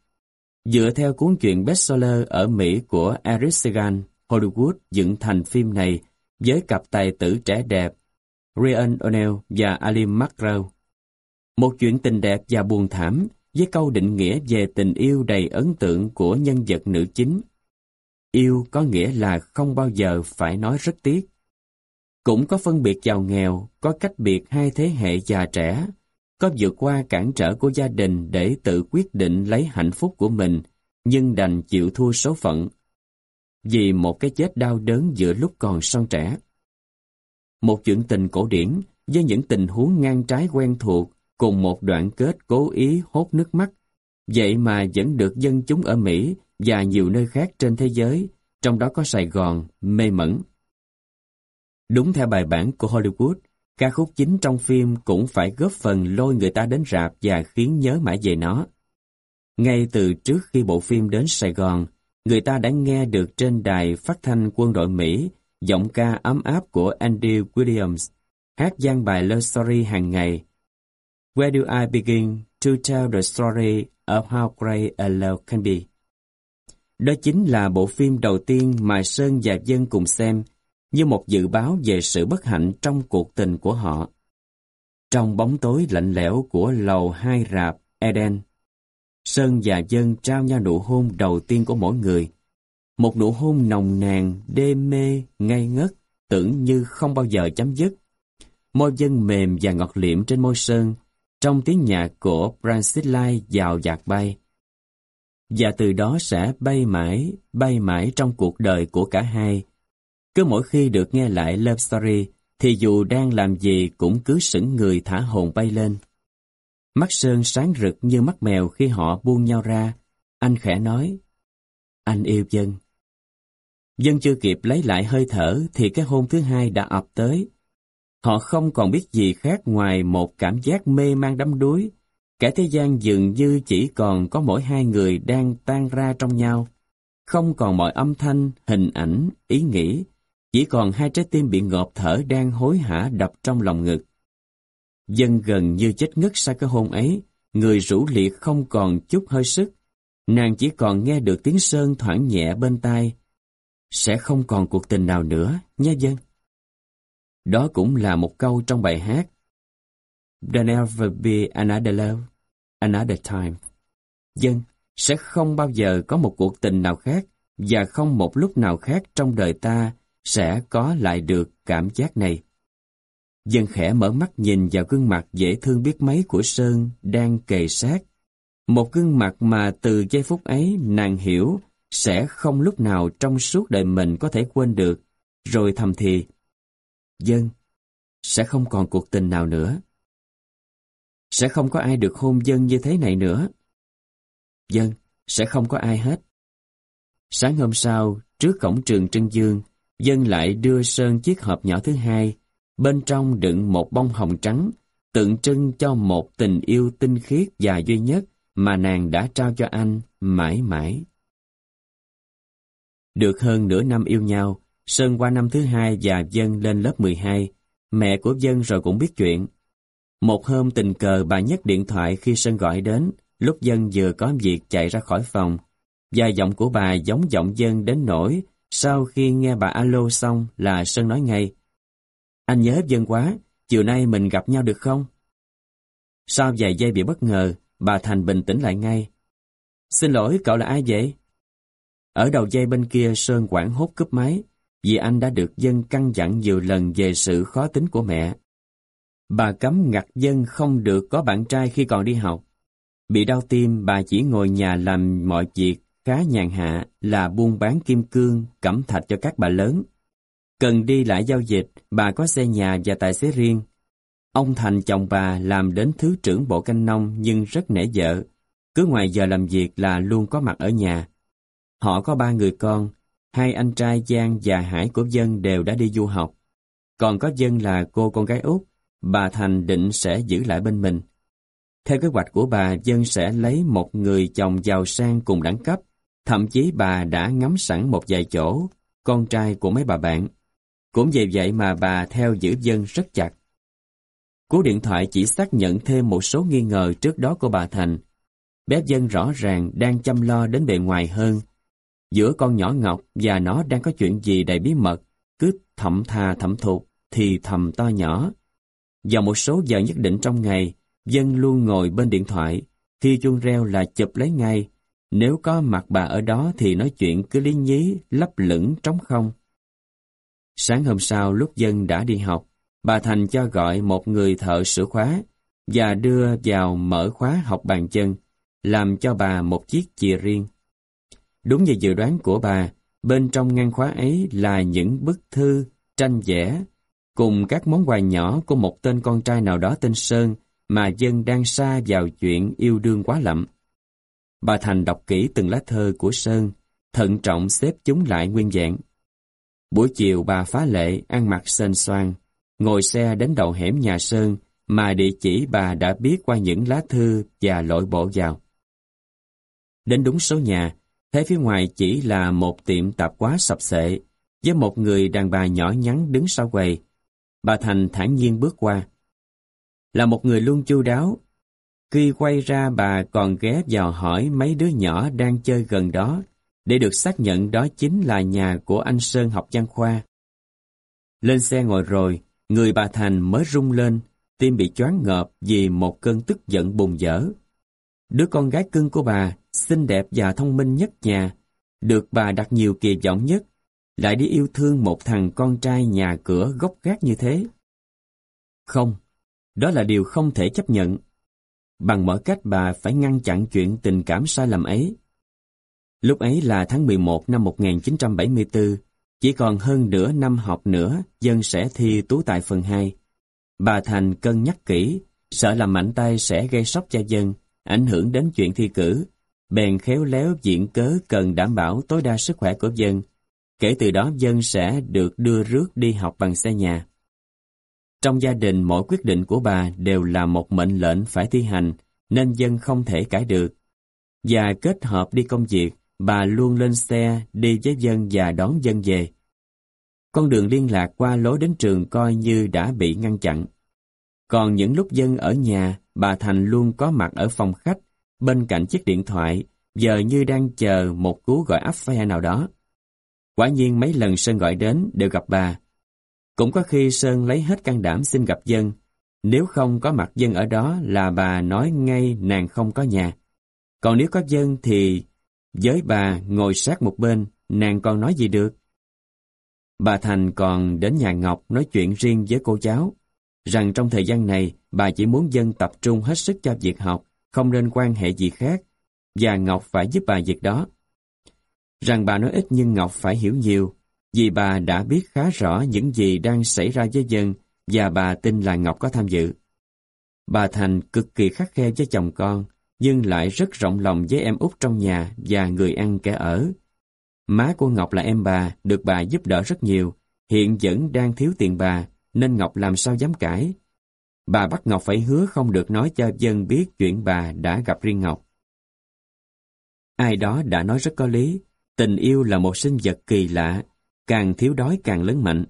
Dựa theo cuốn truyện bestseller ở Mỹ của Eric Segan, Hollywood dựng thành phim này với cặp tài tử trẻ đẹp Ryan O'Neill và Ali McGraw. Một chuyện tình đẹp và buồn thảm với câu định nghĩa về tình yêu đầy ấn tượng của nhân vật nữ chính. Yêu có nghĩa là không bao giờ phải nói rất tiếc. Cũng có phân biệt giàu nghèo, có cách biệt hai thế hệ già trẻ, có vượt qua cản trở của gia đình để tự quyết định lấy hạnh phúc của mình, nhưng đành chịu thua số phận. Vì một cái chết đau đớn giữa lúc còn son trẻ. Một chuyện tình cổ điển với những tình huống ngang trái quen thuộc cùng một đoạn kết cố ý hốt nước mắt, vậy mà vẫn được dân chúng ở Mỹ và nhiều nơi khác trên thế giới, trong đó có Sài Gòn, mê mẩn. Đúng theo bài bản của Hollywood, ca khúc chính trong phim cũng phải góp phần lôi người ta đến rạp và khiến nhớ mãi về nó. Ngay từ trước khi bộ phim đến Sài Gòn, người ta đã nghe được trên đài phát thanh quân đội Mỹ giọng ca ấm áp của Andy Williams, hát gian bài Love Story hàng ngày. Where do I begin to tell the story of how great a love can be? Đó chính là bộ phim đầu tiên mà Sơn và Dân cùng xem như một dự báo về sự bất hạnh trong cuộc tình của họ. Trong bóng tối lạnh lẽo của lầu hai rạp Eden, Sơn và Dân trao nhau nụ hôn đầu tiên của mỗi người. Một nụ hôn nồng nàn, đê mê, ngây ngất, tưởng như không bao giờ chấm dứt. Môi dân mềm và ngọt liệm trên môi Sơn, trong tiếng nhạc của Francis Lai vào dạt bay. Và từ đó sẽ bay mãi, bay mãi trong cuộc đời của cả hai. Cứ mỗi khi được nghe lại Love Story, thì dù đang làm gì cũng cứ sững người thả hồn bay lên. Mắt Sơn sáng rực như mắt mèo khi họ buông nhau ra. Anh khẽ nói, anh yêu dân. Dân chưa kịp lấy lại hơi thở thì cái hôn thứ hai đã ập tới. Họ không còn biết gì khác ngoài một cảm giác mê man đắm đuối. Cả thế gian dường như chỉ còn có mỗi hai người đang tan ra trong nhau. Không còn mọi âm thanh, hình ảnh, ý nghĩ. Chỉ còn hai trái tim bị ngộp thở đang hối hả đập trong lòng ngực. Dân gần như chết ngất sau cái hôn ấy, người rũ liệt không còn chút hơi sức. Nàng chỉ còn nghe được tiếng sơn thoảng nhẹ bên tai. Sẽ không còn cuộc tình nào nữa, nha dân. Đó cũng là một câu trong bài hát. There never be another love, another time. Dân, sẽ không bao giờ có một cuộc tình nào khác và không một lúc nào khác trong đời ta sẽ có lại được cảm giác này. Dân khẽ mở mắt nhìn vào gương mặt dễ thương biết mấy của Sơn đang kề sát. Một gương mặt mà từ giây phút ấy nàng hiểu sẽ không lúc nào trong suốt đời mình có thể quên được. Rồi thầm thì, Dân, sẽ không còn cuộc tình nào nữa. Sẽ không có ai được hôn dân như thế này nữa. Dân, sẽ không có ai hết. Sáng hôm sau, trước cổng trường Trân Dương, Dân lại đưa Sơn chiếc hộp nhỏ thứ hai bên trong đựng một bông hồng trắng, tượng trưng cho một tình yêu tinh khiết và duy nhất mà nàng đã trao cho anh mãi mãi. Được hơn nửa năm yêu nhau, Sơn qua năm thứ hai và Dân lên lớp 12, mẹ của Dân rồi cũng biết chuyện. Một hôm tình cờ bà nhấc điện thoại khi Sơn gọi đến, lúc Dân vừa có việc chạy ra khỏi phòng, và giọng của bà giống giọng Dân đến nổi. sau khi nghe bà alo xong là Sơn nói ngay, anh nhớ dân quá, chiều nay mình gặp nhau được không? Sau vài giây bị bất ngờ, bà Thành bình tĩnh lại ngay. Xin lỗi, cậu là ai vậy? Ở đầu dây bên kia Sơn quảng hốt cúp máy, vì anh đã được dân căn dặn nhiều lần về sự khó tính của mẹ. Bà cấm ngặt dân không được có bạn trai khi còn đi học. Bị đau tim, bà chỉ ngồi nhà làm mọi việc khá nhàn hạ là buôn bán kim cương, cẩm thạch cho các bà lớn. Cần đi lại giao dịch, bà có xe nhà và tài xế riêng. Ông Thành chồng bà làm đến thứ trưởng bộ canh nông nhưng rất nể vợ. Cứ ngoài giờ làm việc là luôn có mặt ở nhà. Họ có ba người con, hai anh trai Giang và Hải của Dân đều đã đi du học. Còn có Dân là cô con gái út, bà Thành định sẽ giữ lại bên mình. Theo kế hoạch của bà, Dân sẽ lấy một người chồng giàu sang cùng đẳng cấp. Thậm chí bà đã ngắm sẵn một vài chỗ, con trai của mấy bà bạn. Cũng vì vậy mà bà theo giữ dân rất chặt. Cú điện thoại chỉ xác nhận thêm một số nghi ngờ trước đó của bà Thành. Bé dân rõ ràng đang chăm lo đến bề ngoài hơn. Giữa con nhỏ Ngọc và nó đang có chuyện gì đầy bí mật, cứ thậm thà thầm thuộc thì thầm to nhỏ. Vào một số giờ nhất định trong ngày, dân luôn ngồi bên điện thoại. Khi chuông reo là chụp lấy ngay. Nếu có mặt bà ở đó thì nói chuyện cứ lý nhí, lấp lửng trống không. Sáng hôm sau lúc dân đã đi học, bà Thành cho gọi một người thợ sửa khóa và đưa vào mở khóa học bàn chân, làm cho bà một chiếc chìa riêng. Đúng như dự đoán của bà, bên trong ngăn khóa ấy là những bức thư, tranh vẽ, cùng các món quà nhỏ của một tên con trai nào đó tên Sơn mà dân đang xa vào chuyện yêu đương quá lậm. Bà Thành đọc kỹ từng lá thơ của Sơn, thận trọng xếp chúng lại nguyên dạng. Buổi chiều bà phá lệ ăn mặc sên xoan, ngồi xe đến đầu hẻm nhà Sơn mà địa chỉ bà đã biết qua những lá thư và lội bộ vào. Đến đúng số nhà, thế phía ngoài chỉ là một tiệm tạp quá sập sệ, với một người đàn bà nhỏ nhắn đứng sau quầy. Bà Thành thản nhiên bước qua. Là một người luôn chu đáo. Khi quay ra bà còn ghé vào hỏi mấy đứa nhỏ đang chơi gần đó để được xác nhận đó chính là nhà của anh Sơn học văn khoa. Lên xe ngồi rồi, người bà Thành mới rung lên, tim bị choáng ngợp vì một cơn tức giận bùng dở. Đứa con gái cưng của bà, xinh đẹp và thông minh nhất nhà, được bà đặt nhiều kỳ vọng nhất, lại đi yêu thương một thằng con trai nhà cửa gốc gác như thế. Không, đó là điều không thể chấp nhận. Bằng mọi cách bà phải ngăn chặn chuyện tình cảm sai lầm ấy. Lúc ấy là tháng 11 năm 1974, chỉ còn hơn nửa năm học nữa, dân sẽ thi tú tài phần 2. Bà Thành cân nhắc kỹ, sợ làm mạnh tay sẽ gây sốc cho dân, ảnh hưởng đến chuyện thi cử. Bèn khéo léo diễn cớ cần đảm bảo tối đa sức khỏe của dân. Kể từ đó dân sẽ được đưa rước đi học bằng xe nhà. Trong gia đình mỗi quyết định của bà đều là một mệnh lệnh phải thi hành, nên dân không thể cãi được. Và kết hợp đi công việc, bà luôn lên xe đi với dân và đón dân về. Con đường liên lạc qua lối đến trường coi như đã bị ngăn chặn. Còn những lúc dân ở nhà, bà Thành luôn có mặt ở phòng khách, bên cạnh chiếc điện thoại, giờ như đang chờ một cú gọi áp phe nào đó. Quả nhiên mấy lần Sơn gọi đến đều gặp bà. Cũng có khi Sơn lấy hết can đảm xin gặp dân, nếu không có mặt dân ở đó là bà nói ngay nàng không có nhà. Còn nếu có dân thì với bà ngồi sát một bên, nàng còn nói gì được? Bà Thành còn đến nhà Ngọc nói chuyện riêng với cô cháu, rằng trong thời gian này bà chỉ muốn dân tập trung hết sức cho việc học, không nên quan hệ gì khác, và Ngọc phải giúp bà việc đó. Rằng bà nói ít nhưng Ngọc phải hiểu nhiều, vì bà đã biết khá rõ những gì đang xảy ra với dân và bà tin là Ngọc có tham dự. Bà Thành cực kỳ khắc khe với chồng con, nhưng lại rất rộng lòng với em út trong nhà và người ăn kẻ ở. Má của Ngọc là em bà, được bà giúp đỡ rất nhiều, hiện vẫn đang thiếu tiền bà, nên Ngọc làm sao dám cãi. Bà bắt Ngọc phải hứa không được nói cho dân biết chuyện bà đã gặp riêng Ngọc. Ai đó đã nói rất có lý, tình yêu là một sinh vật kỳ lạ, càng thiếu đói càng lớn mạnh.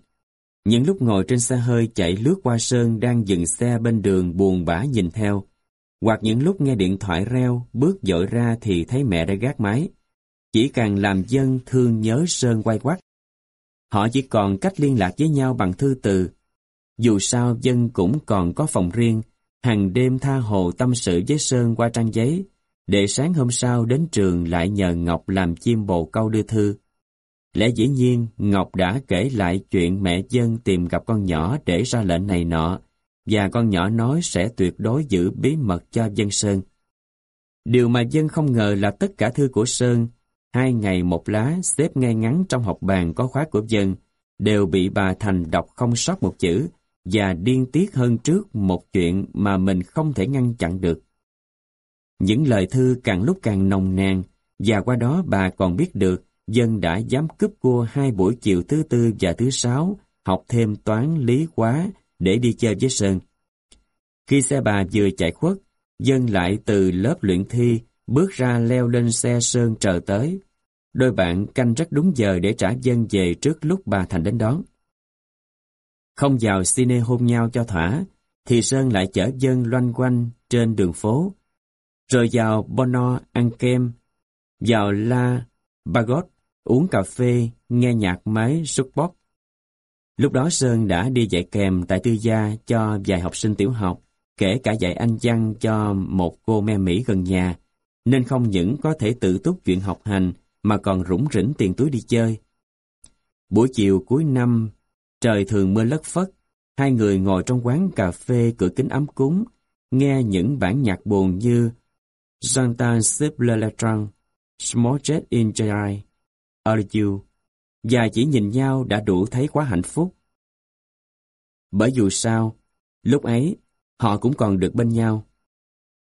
Những lúc ngồi trên xe hơi chạy lướt qua sơn đang dừng xe bên đường buồn bã nhìn theo, hoặc những lúc nghe điện thoại reo, bước dội ra thì thấy mẹ đã gác máy. Chỉ càng làm dân thương nhớ Sơn quay quắt. Họ chỉ còn cách liên lạc với nhau bằng thư từ. Dù sao dân cũng còn có phòng riêng, hàng đêm tha hồ tâm sự với Sơn qua trang giấy, để sáng hôm sau đến trường lại nhờ Ngọc làm chim bồ câu đưa thư. Lẽ dĩ nhiên, Ngọc đã kể lại chuyện mẹ dân tìm gặp con nhỏ để ra lệnh này nọ, và con nhỏ nói sẽ tuyệt đối giữ bí mật cho dân Sơn. Điều mà dân không ngờ là tất cả thư của Sơn, hai ngày một lá xếp ngay ngắn trong học bàn có khóa của dân, đều bị bà Thành đọc không sót một chữ và điên tiết hơn trước một chuyện mà mình không thể ngăn chặn được. Những lời thư càng lúc càng nồng nàn và qua đó bà còn biết được dân đã dám cướp cua hai buổi chiều thứ tư và thứ sáu học thêm toán lý hóa để đi chơi với Sơn. Khi xe bà vừa chạy khuất, dân lại từ lớp luyện thi bước ra leo lên xe Sơn chờ tới. Đôi bạn canh rất đúng giờ để trả dân về trước lúc bà Thành đến đón. Không vào cine hôn nhau cho thỏa, thì Sơn lại chở dân loanh quanh trên đường phố, rồi vào Bono ăn kem, vào La Bagot uống cà phê, nghe nhạc máy subbox Lúc đó Sơn đã đi dạy kèm tại tư gia cho vài học sinh tiểu học, kể cả dạy anh văn cho một cô me Mỹ gần nhà, nên không những có thể tự túc chuyện học hành mà còn rủng rỉnh tiền túi đi chơi. Buổi chiều cuối năm, trời thường mưa lất phất, hai người ngồi trong quán cà phê cửa kính ấm cúng, nghe những bản nhạc buồn như Santa Siblelatron, Small Jet in Jai, Are You, và chỉ nhìn nhau đã đủ thấy quá hạnh phúc. Bởi dù sao, lúc ấy, họ cũng còn được bên nhau.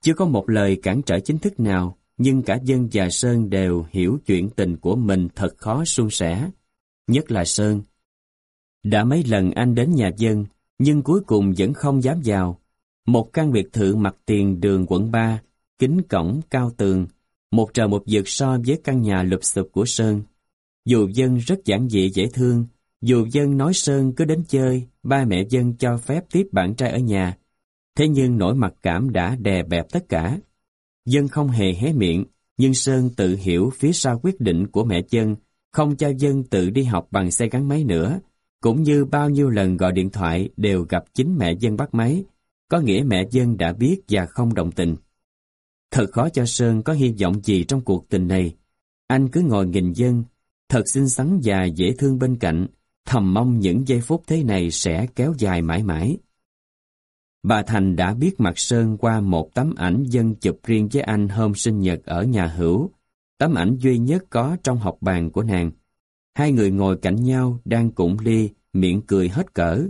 Chưa có một lời cản trở chính thức nào, nhưng cả dân và Sơn đều hiểu chuyện tình của mình thật khó suôn sẻ, nhất là Sơn. Đã mấy lần anh đến nhà dân, nhưng cuối cùng vẫn không dám vào. Một căn biệt thự mặt tiền đường quận 3, kính cổng cao tường, một trời một vực so với căn nhà lụp xụp của Sơn. Dù dân rất giản dị dễ thương, dù dân nói Sơn cứ đến chơi, ba mẹ dân cho phép tiếp bạn trai ở nhà. Thế nhưng nỗi mặc cảm đã đè bẹp tất cả. Dân không hề hé miệng, nhưng Sơn tự hiểu phía sau quyết định của mẹ dân không cho dân tự đi học bằng xe gắn máy nữa, cũng như bao nhiêu lần gọi điện thoại đều gặp chính mẹ dân bắt máy, có nghĩa mẹ dân đã biết và không đồng tình. Thật khó cho Sơn có hy vọng gì trong cuộc tình này. Anh cứ ngồi nghìn dân, thật xinh xắn và dễ thương bên cạnh, thầm mong những giây phút thế này sẽ kéo dài mãi mãi. Bà Thành đã biết mặt Sơn qua một tấm ảnh dân chụp riêng với anh hôm sinh nhật ở nhà hữu, tấm ảnh duy nhất có trong học bàn của nàng. Hai người ngồi cạnh nhau đang cụng ly, miệng cười hết cỡ.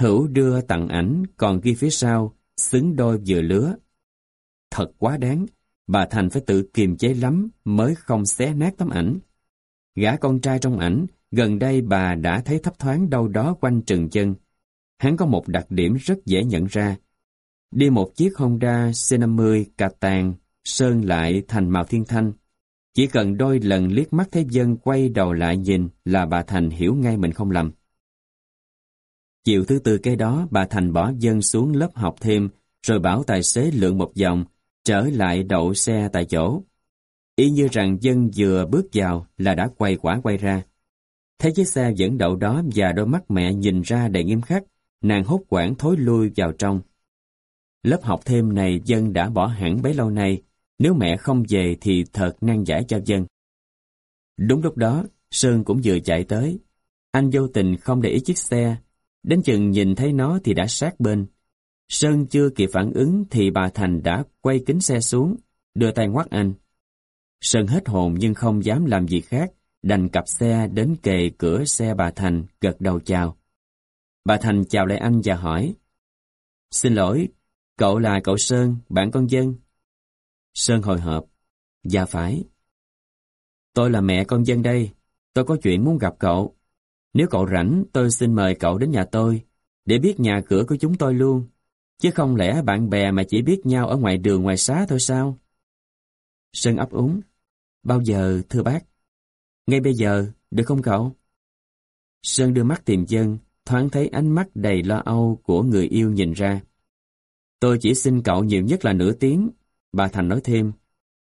Hữu đưa tặng ảnh, còn ghi phía sau, xứng đôi vừa lứa. Thật quá đáng, bà Thành phải tự kiềm chế lắm mới không xé nát tấm ảnh. Gã con trai trong ảnh, gần đây bà đã thấy thấp thoáng đâu đó quanh trừng chân. Hắn có một đặc điểm rất dễ nhận ra. Đi một chiếc Honda C50 cà tàn, sơn lại thành màu thiên thanh. Chỉ cần đôi lần liếc mắt thấy dân quay đầu lại nhìn là bà Thành hiểu ngay mình không lầm. Chiều thứ tư cái đó, bà Thành bỏ dân xuống lớp học thêm, rồi bảo tài xế lượn một vòng, trở lại đậu xe tại chỗ. Y như rằng dân vừa bước vào là đã quay quả quay ra. Thấy chiếc xe vẫn đậu đó và đôi mắt mẹ nhìn ra đầy nghiêm khắc, nàng hốt quảng thối lui vào trong. Lớp học thêm này dân đã bỏ hẳn bấy lâu nay, nếu mẹ không về thì thật nan giải cho dân. Đúng lúc đó, Sơn cũng vừa chạy tới. Anh vô tình không để ý chiếc xe, đến chừng nhìn thấy nó thì đã sát bên. Sơn chưa kịp phản ứng thì bà Thành đã quay kính xe xuống, đưa tay ngoắt anh. Sơn hết hồn nhưng không dám làm gì khác, đành cặp xe đến kề cửa xe bà Thành, gật đầu chào. Bà Thành chào lại anh và hỏi, Xin lỗi, cậu là cậu Sơn, bạn con dân. Sơn hồi hộp, Dạ phải. Tôi là mẹ con dân đây, tôi có chuyện muốn gặp cậu. Nếu cậu rảnh, tôi xin mời cậu đến nhà tôi, để biết nhà cửa của chúng tôi luôn. Chứ không lẽ bạn bè mà chỉ biết nhau ở ngoài đường ngoài xá thôi sao? Sơn ấp úng. Bao giờ, thưa bác? Ngay bây giờ, được không cậu? Sơn đưa mắt tìm dân, thoáng thấy ánh mắt đầy lo âu của người yêu nhìn ra. Tôi chỉ xin cậu nhiều nhất là nửa tiếng. Bà Thành nói thêm.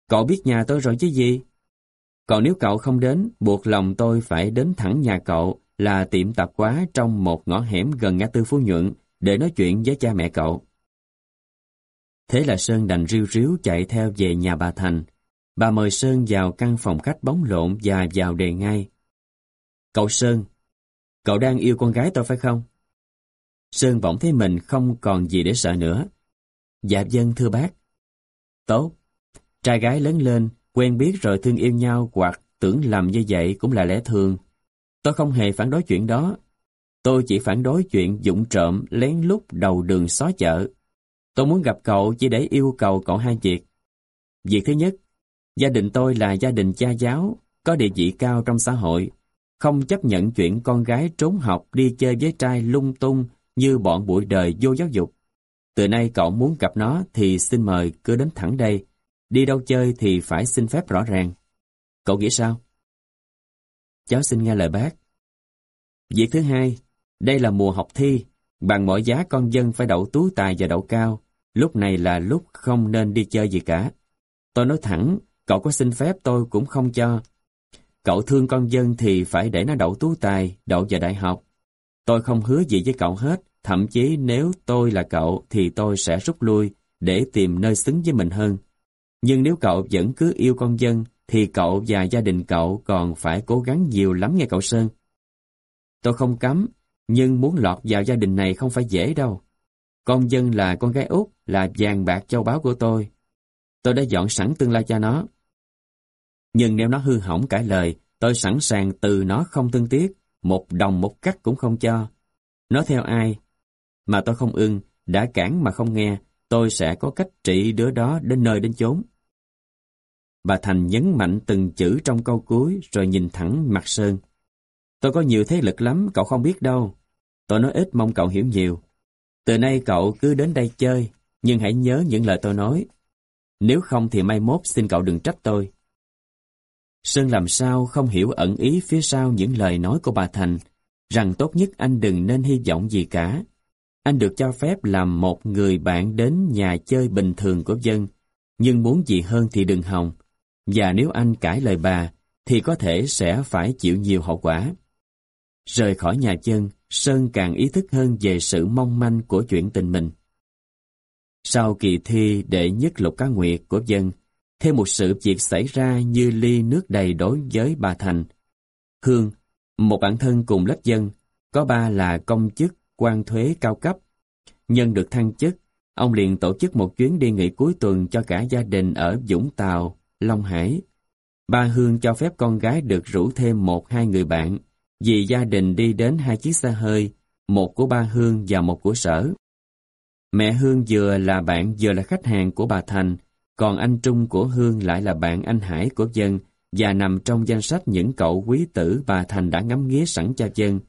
Cậu biết nhà tôi rồi chứ gì? Còn nếu cậu không đến, buộc lòng tôi phải đến thẳng nhà cậu là tiệm tạp hóa trong một ngõ hẻm gần ngã tư Phú Nhuận để nói chuyện với cha mẹ cậu. Thế là Sơn đành riu riu chạy theo về nhà bà Thành. Bà mời Sơn vào căn phòng khách bóng lộn và vào đề ngay. Cậu Sơn, cậu đang yêu con gái tôi phải không? Sơn bỗng thấy mình không còn gì để sợ nữa. Dạ dân thưa bác. Tốt, trai gái lớn lên, quen biết rồi thương yêu nhau hoặc tưởng làm như vậy cũng là lẽ thường. Tôi không hề phản đối chuyện đó. Tôi chỉ phản đối chuyện dụng trộm lén lút đầu đường xó chợ. Tôi muốn gặp cậu chỉ để yêu cầu cậu hai việc. Việc thứ nhất, gia đình tôi là gia đình cha giáo, có địa vị cao trong xã hội, không chấp nhận chuyện con gái trốn học đi chơi với trai lung tung như bọn bụi đời vô giáo dục. Từ nay cậu muốn gặp nó thì xin mời cứ đến thẳng đây. Đi đâu chơi thì phải xin phép rõ ràng. Cậu nghĩ sao? Cháu xin nghe lời bác. Việc thứ hai, đây là mùa học thi, bằng mọi giá con dân phải đậu tú tài và đậu cao, lúc này là lúc không nên đi chơi gì cả. Tôi nói thẳng, cậu có xin phép tôi cũng không cho. Cậu thương con dân thì phải để nó đậu tú tài, đậu vào đại học. Tôi không hứa gì với cậu hết, thậm chí nếu tôi là cậu thì tôi sẽ rút lui để tìm nơi xứng với mình hơn. Nhưng nếu cậu vẫn cứ yêu con dân thì cậu và gia đình cậu còn phải cố gắng nhiều lắm nghe cậu Sơn. Tôi không cấm, nhưng muốn lọt vào gia đình này không phải dễ đâu. Con dân là con gái út, là vàng bạc châu báu của tôi. Tôi đã dọn sẵn tương lai cho nó. Nhưng nếu nó hư hỏng cãi lời, tôi sẵn sàng từ nó không thương tiếc, một đồng một cắt cũng không cho. Nó theo ai? Mà tôi không ưng, đã cản mà không nghe, tôi sẽ có cách trị đứa đó đến nơi đến chốn. Bà Thành nhấn mạnh từng chữ trong câu cuối rồi nhìn thẳng mặt Sơn. Tôi có nhiều thế lực lắm, cậu không biết đâu. Tôi nói ít mong cậu hiểu nhiều. Từ nay cậu cứ đến đây chơi, nhưng hãy nhớ những lời tôi nói. Nếu không thì mai mốt xin cậu đừng trách tôi. Sơn làm sao không hiểu ẩn ý phía sau những lời nói của bà Thành, rằng tốt nhất anh đừng nên hy vọng gì cả. Anh được cho phép làm một người bạn đến nhà chơi bình thường của dân, nhưng muốn gì hơn thì đừng hòng. Và nếu anh cãi lời bà, thì có thể sẽ phải chịu nhiều hậu quả. Rời khỏi nhà dân, Sơn càng ý thức hơn về sự mong manh của chuyện tình mình. Sau kỳ thi đệ nhất lục cá nguyệt của dân, thêm một sự việc xảy ra như ly nước đầy đối với bà Thành. Hương, một bản thân cùng lớp dân, có ba là công chức, quan thuế cao cấp. Nhân được thăng chức, ông liền tổ chức một chuyến đi nghỉ cuối tuần cho cả gia đình ở Vũng Tàu, Long Hải. Ba Hương cho phép con gái được rủ thêm một hai người bạn, vì gia đình đi đến hai chiếc xe hơi, một của ba Hương và một của sở. Mẹ Hương vừa là bạn vừa là khách hàng của bà Thành, còn anh Trung của Hương lại là bạn anh Hải của dân và nằm trong danh sách những cậu quý tử bà Thành đã ngắm nghía sẵn cho dân.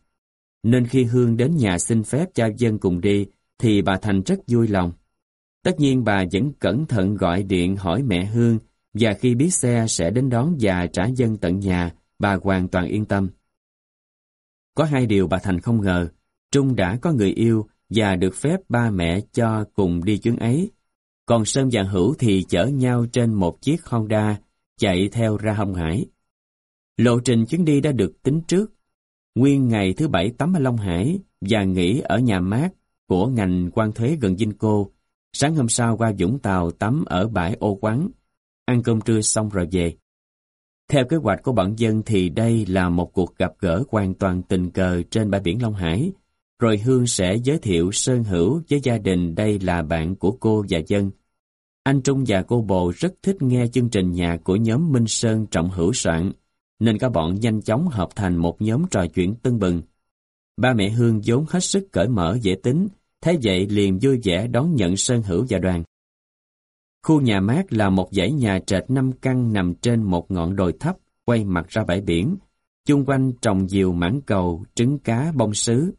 Nên khi Hương đến nhà xin phép cho dân cùng đi, thì bà Thành rất vui lòng. Tất nhiên bà vẫn cẩn thận gọi điện hỏi mẹ Hương và khi biết xe sẽ đến đón và trả dân tận nhà, bà hoàn toàn yên tâm. Có hai điều bà Thành không ngờ, Trung đã có người yêu và được phép ba mẹ cho cùng đi chuyến ấy. Còn Sơn và Hữu thì chở nhau trên một chiếc Honda chạy theo ra Hồng Hải. Lộ trình chuyến đi đã được tính trước. Nguyên ngày thứ bảy tắm ở Long Hải và nghỉ ở nhà mát của ngành quan thuế gần Vinh Cô. Sáng hôm sau qua Vũng Tàu tắm ở bãi ô quán, ăn cơm trưa xong rồi về. Theo kế hoạch của bản dân thì đây là một cuộc gặp gỡ hoàn toàn tình cờ trên bãi biển Long Hải, rồi Hương sẽ giới thiệu Sơn Hữu với gia đình đây là bạn của cô và dân. Anh Trung và cô Bồ rất thích nghe chương trình nhạc của nhóm Minh Sơn Trọng Hữu soạn, nên các bọn nhanh chóng hợp thành một nhóm trò chuyện tưng bừng. Ba mẹ Hương vốn hết sức cởi mở dễ tính, thấy vậy liền vui vẻ đón nhận Sơn Hữu và đoàn. Khu nhà mát là một dãy nhà trệt năm căn nằm trên một ngọn đồi thấp, quay mặt ra bãi biển. Chung quanh trồng diều mảng cầu, trứng cá, bông sứ.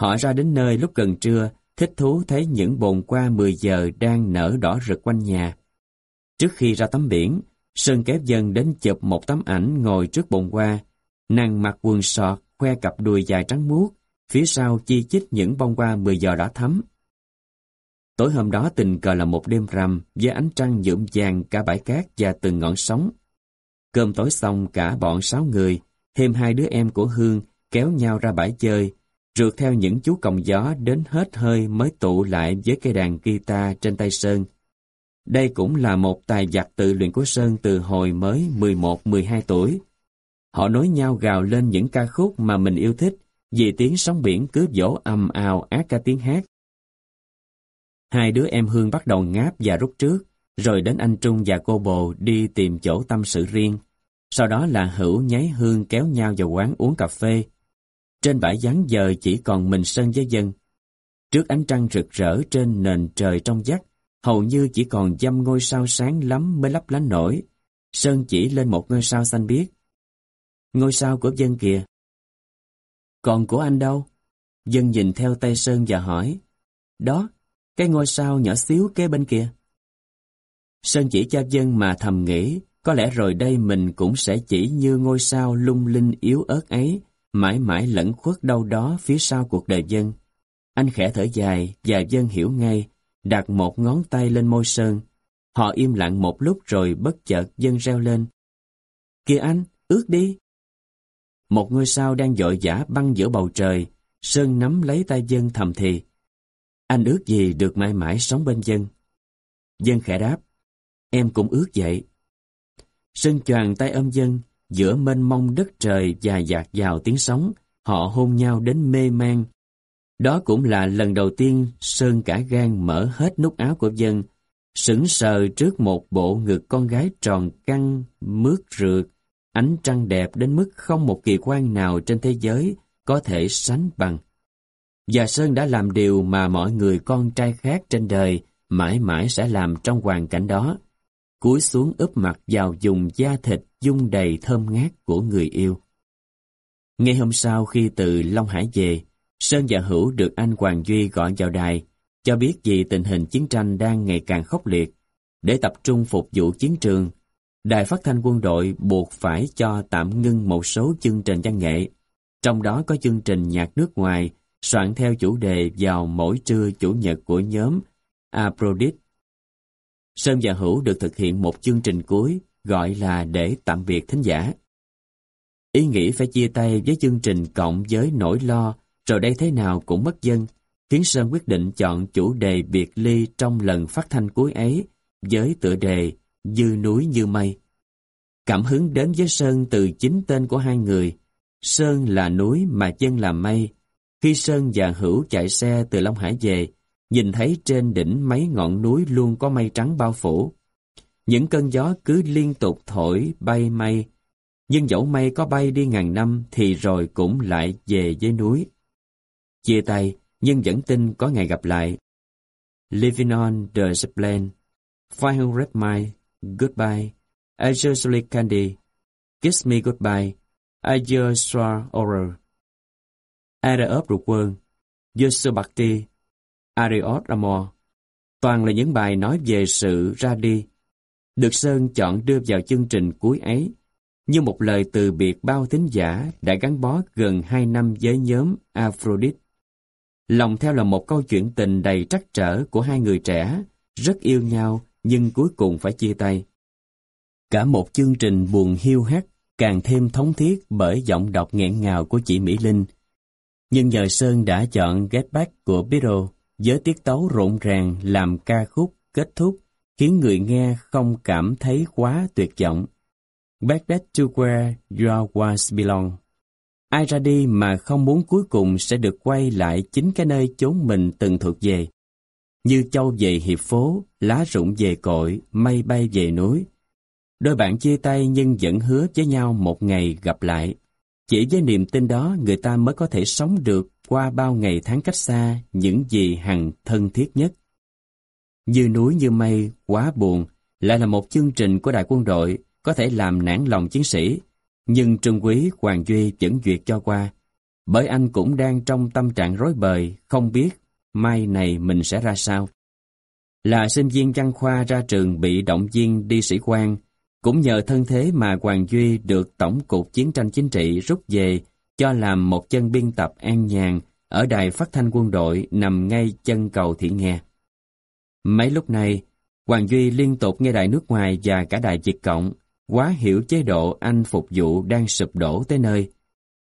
Họ ra đến nơi lúc gần trưa, thích thú thấy những bồn qua 10 giờ đang nở đỏ rực quanh nhà. Trước khi ra tắm biển, Sơn kéo dân đến chụp một tấm ảnh ngồi trước bồn hoa, Nàng mặc quần sọt, khoe cặp đùi dài trắng muốt, phía sau chi chít những bông hoa 10 giờ đã thấm. Tối hôm đó tình cờ là một đêm rằm với ánh trăng nhuộm vàng cả bãi cát và từng ngọn sóng. Cơm tối xong cả bọn sáu người, thêm hai đứa em của Hương kéo nhau ra bãi chơi, rượt theo những chú còng gió đến hết hơi mới tụ lại với cây đàn guitar trên tay Sơn. Đây cũng là một tài giặc tự luyện của Sơn từ hồi mới 11-12 tuổi. Họ nối nhau gào lên những ca khúc mà mình yêu thích, vì tiếng sóng biển cứ vỗ âm ào ác ca tiếng hát. Hai đứa em Hương bắt đầu ngáp và rút trước, rồi đến anh Trung và cô bồ đi tìm chỗ tâm sự riêng. Sau đó là Hữu nháy Hương kéo nhau vào quán uống cà phê. Trên bãi vắng giờ chỉ còn mình Sơn với dân. Trước ánh trăng rực rỡ trên nền trời trong vắt, hầu như chỉ còn dăm ngôi sao sáng lắm mới lấp lánh nổi. Sơn chỉ lên một ngôi sao xanh biếc. Ngôi sao của dân kìa. Còn của anh đâu? Dân nhìn theo tay Sơn và hỏi. Đó, cái ngôi sao nhỏ xíu kế bên kia. Sơn chỉ cho dân mà thầm nghĩ, có lẽ rồi đây mình cũng sẽ chỉ như ngôi sao lung linh yếu ớt ấy, mãi mãi lẫn khuất đâu đó phía sau cuộc đời dân. Anh khẽ thở dài và dân hiểu ngay, đặt một ngón tay lên môi Sơn. Họ im lặng một lúc rồi bất chợt dân reo lên. Kìa anh, ước đi. Một ngôi sao đang dội dã băng giữa bầu trời, Sơn nắm lấy tay dân thầm thì. Anh ước gì được mãi mãi sống bên dân. Dân khẽ đáp, em cũng ước vậy. Sơn choàng tay ôm dân, giữa mênh mông đất trời và dạt vào tiếng sóng, họ hôn nhau đến mê man. Đó cũng là lần đầu tiên Sơn cả gan mở hết nút áo của dân, sững sờ trước một bộ ngực con gái tròn căng, mướt rượt, ánh trăng đẹp đến mức không một kỳ quan nào trên thế giới có thể sánh bằng. Và Sơn đã làm điều mà mọi người con trai khác trên đời mãi mãi sẽ làm trong hoàn cảnh đó. Cúi xuống úp mặt vào dùng da thịt dung đầy thơm ngát của người yêu. Ngay hôm sau khi từ Long Hải về, Sơn và Hữu được anh Hoàng Duy gọi vào đài, cho biết vì tình hình chiến tranh đang ngày càng khốc liệt. Để tập trung phục vụ chiến trường, Đài phát thanh quân đội buộc phải cho tạm ngưng một số chương trình văn nghệ, trong đó có chương trình nhạc nước ngoài soạn theo chủ đề vào mỗi trưa chủ nhật của nhóm Aprodit. Sơn và Hữu được thực hiện một chương trình cuối gọi là để tạm biệt thính giả. Ý nghĩ phải chia tay với chương trình cộng với nỗi lo rồi đây thế nào cũng mất dân, khiến Sơn quyết định chọn chủ đề biệt ly trong lần phát thanh cuối ấy với tựa đề Dư núi như mây. Cảm hứng đến với Sơn từ chính tên của hai người. Sơn là núi mà chân là mây. Khi Sơn và Hữu chạy xe từ Long Hải về, nhìn thấy trên đỉnh mấy ngọn núi luôn có mây trắng bao phủ. Những cơn gió cứ liên tục thổi bay mây, nhưng dẫu mây có bay đi ngàn năm thì rồi cũng lại về với núi. Chia tay, nhưng vẫn tin có ngày gặp lại. Living on the Zeppelin, 500 miles, Goodbye, I just candy, Kiss me goodbye, I just saw horror. Era ốp ruột quân, Jesu Bhakti, Ariot Amor, toàn là những bài nói về sự ra đi, được Sơn chọn đưa vào chương trình cuối ấy, như một lời từ biệt bao tín giả đã gắn bó gần hai năm với nhóm Aphrodite. Lòng theo là một câu chuyện tình đầy trắc trở của hai người trẻ, rất yêu nhau nhưng cuối cùng phải chia tay. Cả một chương trình buồn hiu hắt càng thêm thống thiết bởi giọng đọc nghẹn ngào của chị Mỹ Linh. Nhưng nhờ Sơn đã chọn Get Back của Beatles với tiết tấu rộn ràng làm ca khúc kết thúc khiến người nghe không cảm thấy quá tuyệt vọng. Back back to where you was belong. Ai ra đi mà không muốn cuối cùng sẽ được quay lại chính cái nơi chốn mình từng thuộc về. Như châu về hiệp phố, lá rụng về cội, mây bay về núi. Đôi bạn chia tay nhưng vẫn hứa với nhau một ngày gặp lại. Chỉ với niềm tin đó người ta mới có thể sống được qua bao ngày tháng cách xa những gì hằng thân thiết nhất. Như núi như mây, quá buồn, lại là một chương trình của đại quân đội có thể làm nản lòng chiến sĩ, nhưng Trương quý Hoàng Duy vẫn duyệt cho qua, bởi anh cũng đang trong tâm trạng rối bời, không biết mai này mình sẽ ra sao. Là sinh viên văn khoa ra trường bị động viên đi sĩ quan, cũng nhờ thân thế mà Hoàng Duy được Tổng cục Chiến tranh Chính trị rút về cho làm một chân biên tập an nhàn ở đài phát thanh quân đội nằm ngay chân cầu Thiện Nghe. Mấy lúc này, Hoàng Duy liên tục nghe đài nước ngoài và cả đài Việt Cộng, quá hiểu chế độ anh phục vụ đang sụp đổ tới nơi.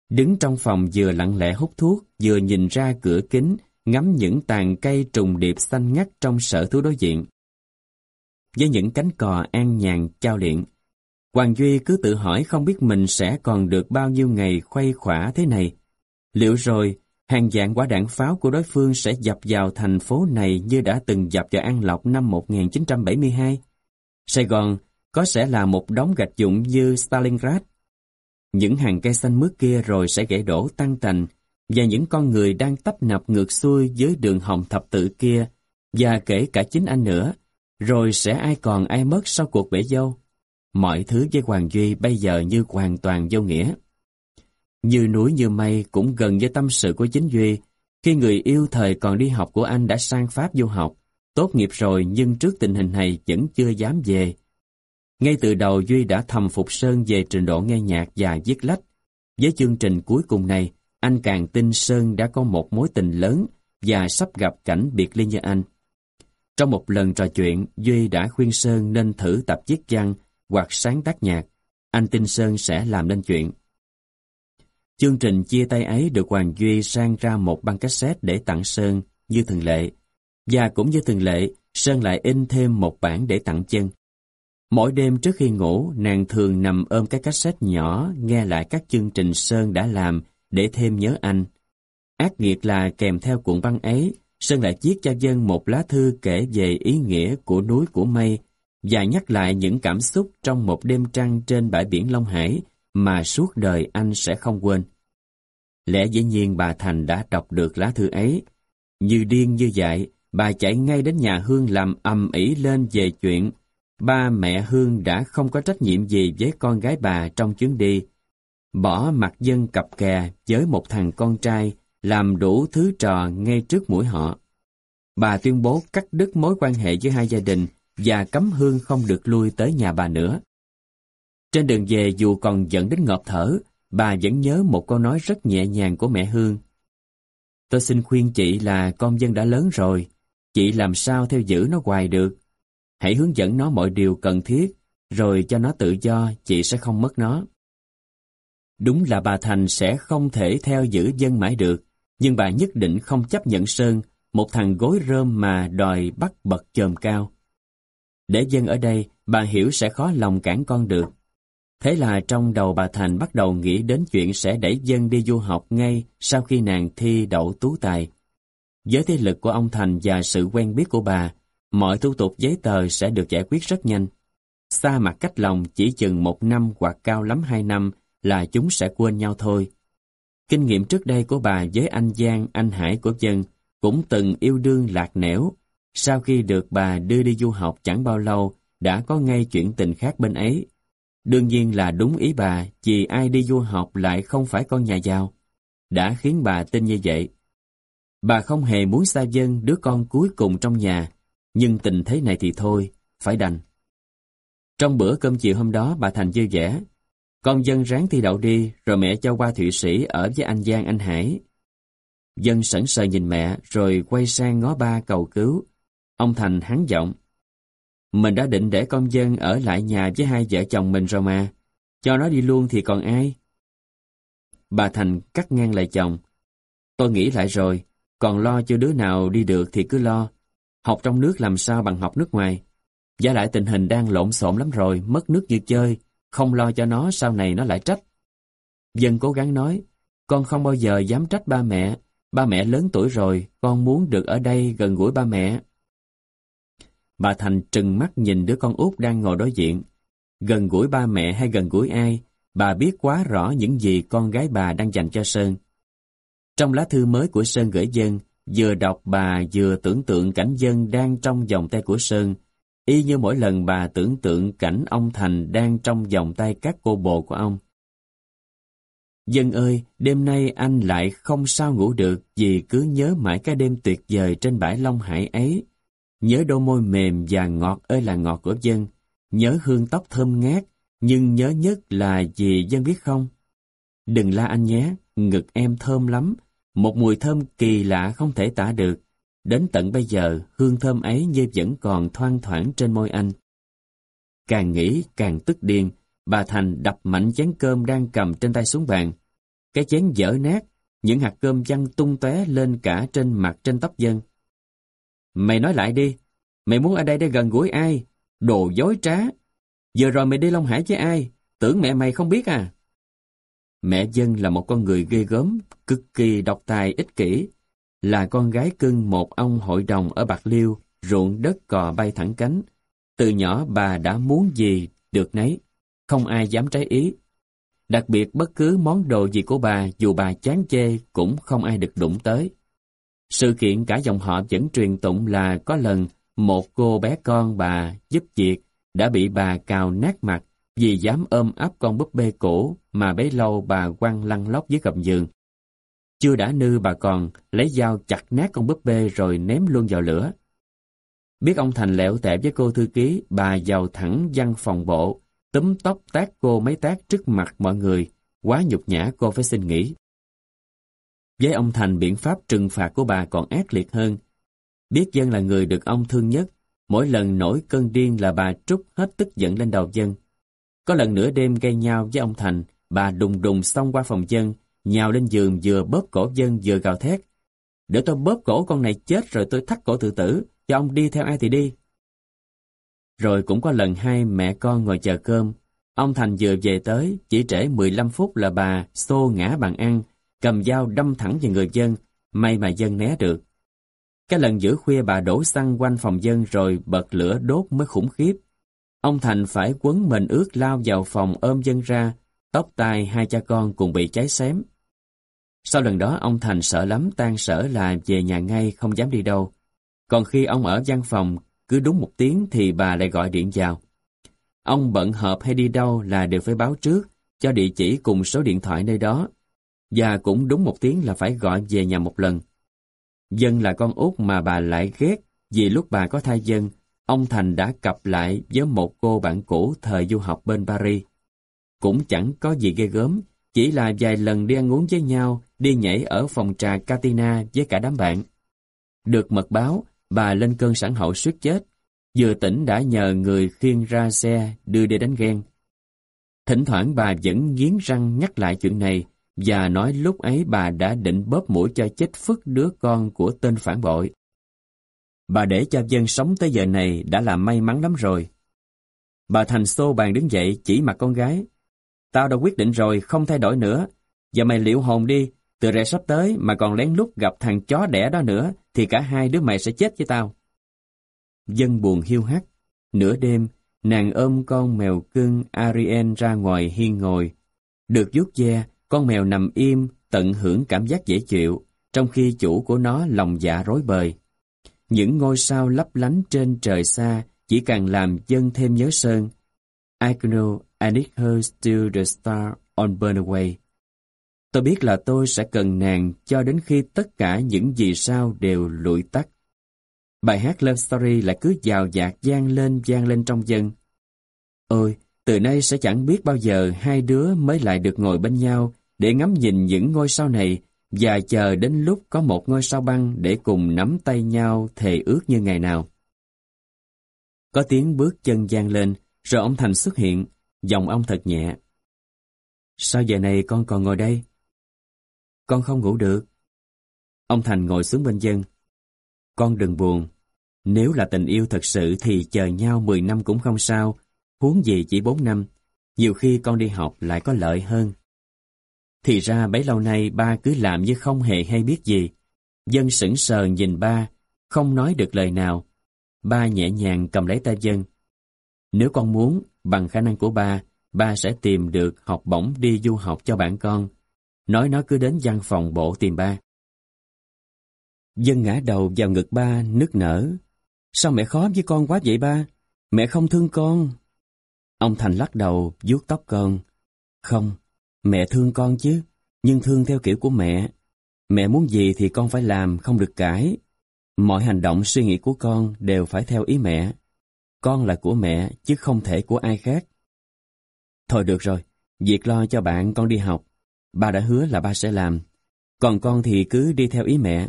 Đứng trong phòng vừa lặng lẽ hút thuốc, vừa nhìn ra cửa kính, ngắm những tàn cây trùng điệp xanh ngắt trong sở thú đối diện. Với những cánh cò an nhàn trao liện, Hoàng Duy cứ tự hỏi không biết mình sẽ còn được bao nhiêu ngày khuây khỏa thế này. Liệu rồi, hàng dạng quả đạn pháo của đối phương sẽ dập vào thành phố này như đã từng dập vào An Lộc năm 1972? Sài Gòn có sẽ là một đống gạch dụng như Stalingrad. Những hàng cây xanh mướt kia rồi sẽ gãy đổ tăng tành, và những con người đang tấp nập ngược xuôi dưới đường hồng thập tự kia, và kể cả chính anh nữa, rồi sẽ ai còn ai mất sau cuộc bể dâu. Mọi thứ với Hoàng Duy bây giờ như hoàn toàn vô nghĩa. Như núi như mây cũng gần với tâm sự của chính Duy, khi người yêu thời còn đi học của anh đã sang Pháp du học, tốt nghiệp rồi nhưng trước tình hình này vẫn chưa dám về. Ngay từ đầu Duy đã thầm phục Sơn về trình độ nghe nhạc và viết lách. Với chương trình cuối cùng này, anh càng tin Sơn đã có một mối tình lớn và sắp gặp cảnh biệt ly như anh. Trong một lần trò chuyện, Duy đã khuyên Sơn nên thử tập viết văn hoặc sáng tác nhạc. Anh tin Sơn sẽ làm nên chuyện. Chương trình chia tay ấy được Hoàng Duy sang ra một băng cassette để tặng Sơn, như thường lệ. Và cũng như thường lệ, Sơn lại in thêm một bản để tặng chân. Mỗi đêm trước khi ngủ, nàng thường nằm ôm cái cassette nhỏ nghe lại các chương trình Sơn đã làm để thêm nhớ anh. Ác nghiệt là kèm theo cuộn băng ấy, Sơn lại viết cho dân một lá thư kể về ý nghĩa của núi của mây và nhắc lại những cảm xúc trong một đêm trăng trên bãi biển Long Hải mà suốt đời anh sẽ không quên. Lẽ dĩ nhiên bà Thành đã đọc được lá thư ấy. Như điên như vậy bà chạy ngay đến nhà Hương làm ầm ĩ lên về chuyện ba mẹ Hương đã không có trách nhiệm gì với con gái bà trong chuyến đi. Bỏ mặt dân cặp kè với một thằng con trai làm đủ thứ trò ngay trước mũi họ. Bà tuyên bố cắt đứt mối quan hệ với hai gia đình và cấm Hương không được lui tới nhà bà nữa. Trên đường về dù còn giận đến ngợp thở, bà vẫn nhớ một câu nói rất nhẹ nhàng của mẹ Hương. Tôi xin khuyên chị là con dân đã lớn rồi, chị làm sao theo giữ nó hoài được. Hãy hướng dẫn nó mọi điều cần thiết, rồi cho nó tự do, chị sẽ không mất nó. Đúng là bà Thành sẽ không thể theo giữ dân mãi được, nhưng bà nhất định không chấp nhận Sơn, một thằng gối rơm mà đòi bắt bật chồm cao. Để dân ở đây, bà hiểu sẽ khó lòng cản con được. Thế là trong đầu bà Thành bắt đầu nghĩ đến chuyện sẽ đẩy dân đi du học ngay sau khi nàng thi đậu tú tài. Với thế lực của ông Thành và sự quen biết của bà, mọi thủ tục giấy tờ sẽ được giải quyết rất nhanh. Xa mặt cách lòng chỉ chừng một năm hoặc cao lắm hai năm là chúng sẽ quên nhau thôi. Kinh nghiệm trước đây của bà với anh Giang, anh Hải của dân cũng từng yêu đương lạc nẻo. Sau khi được bà đưa đi du học chẳng bao lâu, đã có ngay chuyện tình khác bên ấy. Đương nhiên là đúng ý bà, vì ai đi du học lại không phải con nhà giàu. Đã khiến bà tin như vậy. Bà không hề muốn xa dân đứa con cuối cùng trong nhà, nhưng tình thế này thì thôi, phải đành. Trong bữa cơm chiều hôm đó bà Thành vui vẻ. Con dân ráng thi đậu đi, rồi mẹ cho qua Thụy Sĩ ở với anh Giang anh Hải. Dân sẵn sờ nhìn mẹ, rồi quay sang ngó ba cầu cứu. Ông Thành hắn giọng. Mình đã định để con dân ở lại nhà với hai vợ chồng mình rồi mà. Cho nó đi luôn thì còn ai? Bà Thành cắt ngang lại chồng. Tôi nghĩ lại rồi, còn lo cho đứa nào đi được thì cứ lo. Học trong nước làm sao bằng học nước ngoài. Giả lại tình hình đang lộn xộn lắm rồi, mất nước như chơi, không lo cho nó sau này nó lại trách. Dân cố gắng nói, con không bao giờ dám trách ba mẹ, ba mẹ lớn tuổi rồi, con muốn được ở đây gần gũi ba mẹ. Bà Thành trừng mắt nhìn đứa con út đang ngồi đối diện. Gần gũi ba mẹ hay gần gũi ai, bà biết quá rõ những gì con gái bà đang dành cho Sơn. Trong lá thư mới của Sơn gửi dân, vừa đọc bà vừa tưởng tượng cảnh dân đang trong vòng tay của Sơn, y như mỗi lần bà tưởng tượng cảnh ông Thành đang trong vòng tay các cô bồ của ông. Dân ơi, đêm nay anh lại không sao ngủ được vì cứ nhớ mãi cái đêm tuyệt vời trên bãi Long Hải ấy. Nhớ đôi môi mềm và ngọt ơi là ngọt của dân, nhớ hương tóc thơm ngát, nhưng nhớ nhất là gì dân biết không? Đừng la anh nhé, ngực em thơm lắm, một mùi thơm kỳ lạ không thể tả được. Đến tận bây giờ, hương thơm ấy như vẫn còn thoang thoảng trên môi anh. Càng nghĩ càng tức điên, bà Thành đập mạnh chén cơm đang cầm trên tay xuống bàn. Cái chén dở nát, những hạt cơm văng tung tóe lên cả trên mặt trên tóc dân. Mày nói lại đi, mày muốn ở đây để gần gũi ai? Đồ dối trá. Giờ rồi mày đi Long Hải với ai? Tưởng mẹ mày không biết à? Mẹ dân là một con người ghê gớm, cực kỳ độc tài ích kỷ. Là con gái cưng một ông hội đồng ở Bạc Liêu, ruộng đất cò bay thẳng cánh. Từ nhỏ bà đã muốn gì, được nấy. Không ai dám trái ý. Đặc biệt bất cứ món đồ gì của bà, dù bà chán chê, cũng không ai được đụng tới. Sự kiện cả dòng họ vẫn truyền tụng là có lần một cô bé con bà giúp việc đã bị bà cào nát mặt vì dám ôm ấp con búp bê cổ mà bấy lâu bà quăng lăn lóc dưới gầm giường. Chưa đã nư bà còn lấy dao chặt nát con búp bê rồi ném luôn vào lửa. Biết ông Thành lẹo tẹp với cô thư ký, bà vào thẳng văn phòng bộ, túm tóc tác cô mấy tác trước mặt mọi người, quá nhục nhã cô phải xin nghỉ. Với ông Thành biện pháp trừng phạt của bà còn ác liệt hơn. Biết dân là người được ông thương nhất, mỗi lần nổi cơn điên là bà trút hết tức giận lên đầu dân. Có lần nửa đêm gây nhau với ông Thành, bà đùng đùng xông qua phòng dân, nhào lên giường vừa bóp cổ dân vừa gào thét. Để tôi bóp cổ con này chết rồi tôi thắt cổ tự tử, cho ông đi theo ai thì đi. Rồi cũng có lần hai mẹ con ngồi chờ cơm, ông Thành vừa về tới, chỉ trễ 15 phút là bà xô ngã bàn ăn, cầm dao đâm thẳng vào người dân, may mà dân né được. Cái lần giữa khuya bà đổ xăng quanh phòng dân rồi bật lửa đốt mới khủng khiếp. Ông Thành phải quấn mình ướt lao vào phòng ôm dân ra, tóc tai hai cha con cùng bị cháy xém. Sau lần đó ông Thành sợ lắm tan sở là về nhà ngay không dám đi đâu. Còn khi ông ở văn phòng, cứ đúng một tiếng thì bà lại gọi điện vào. Ông bận họp hay đi đâu là đều phải báo trước, cho địa chỉ cùng số điện thoại nơi đó. Và cũng đúng một tiếng là phải gọi về nhà một lần. Dân là con út mà bà lại ghét vì lúc bà có thai dân, ông Thành đã cặp lại với một cô bạn cũ thời du học bên Paris. cũng chẳng có gì ghê gớm, chỉ là vài lần đi ăn uống với nhau, đi nhảy ở phòng trà Katina với cả đám bạn. Được mật báo, bà lên cơn sẵn hậu suýt chết. Vừa tỉnh đã nhờ người khiêng ra xe đưa đi đánh ghen. Thỉnh thoảng bà vẫn nghiến răng nhắc lại chuyện này và nói lúc ấy bà đã định bóp mũi cho chết phức đứa con của tên phản bội. Bà để cho dân sống tới giờ này đã là may mắn lắm rồi. Bà Thành xô bàn đứng dậy chỉ mặt con gái. Tao đã quyết định rồi, không thay đổi nữa. Giờ mày liệu hồn đi, từ rẻ sắp tới mà còn lén lút gặp thằng chó đẻ đó nữa, thì cả hai đứa mày sẽ chết với tao. Dân buồn hiu hắt. Nửa đêm, nàng ôm con mèo cưng Ariel ra ngoài hiên ngồi. Được vuốt ve, con mèo nằm im, tận hưởng cảm giác dễ chịu, trong khi chủ của nó lòng dạ rối bời. Những ngôi sao lấp lánh trên trời xa chỉ càng làm dân thêm nhớ sơn. I know I need her still the star on burn away. Tôi biết là tôi sẽ cần nàng cho đến khi tất cả những gì sao đều lụi tắt. Bài hát Love Story lại cứ dào dạt gian lên gian lên trong dân. Ôi, từ nay sẽ chẳng biết bao giờ hai đứa mới lại được ngồi bên nhau để ngắm nhìn những ngôi sao này và chờ đến lúc có một ngôi sao băng để cùng nắm tay nhau thề ước như ngày nào. Có tiếng bước chân gian lên, rồi ông Thành xuất hiện, giọng ông thật nhẹ. Sao giờ này con còn ngồi đây? Con không ngủ được. Ông Thành ngồi xuống bên dân. Con đừng buồn. Nếu là tình yêu thật sự thì chờ nhau 10 năm cũng không sao, huống gì chỉ 4 năm. Nhiều khi con đi học lại có lợi hơn. Thì ra bấy lâu nay ba cứ làm như không hề hay biết gì. Dân sững sờ nhìn ba, không nói được lời nào. Ba nhẹ nhàng cầm lấy tay dân. Nếu con muốn, bằng khả năng của ba, ba sẽ tìm được học bổng đi du học cho bạn con. Nói nó cứ đến văn phòng bộ tìm ba. Dân ngã đầu vào ngực ba, nức nở. Sao mẹ khó với con quá vậy ba? Mẹ không thương con. Ông Thành lắc đầu, vuốt tóc con. Không, Mẹ thương con chứ, nhưng thương theo kiểu của mẹ. Mẹ muốn gì thì con phải làm, không được cãi. Mọi hành động suy nghĩ của con đều phải theo ý mẹ. Con là của mẹ, chứ không thể của ai khác. Thôi được rồi, việc lo cho bạn con đi học. Ba đã hứa là ba sẽ làm. Còn con thì cứ đi theo ý mẹ.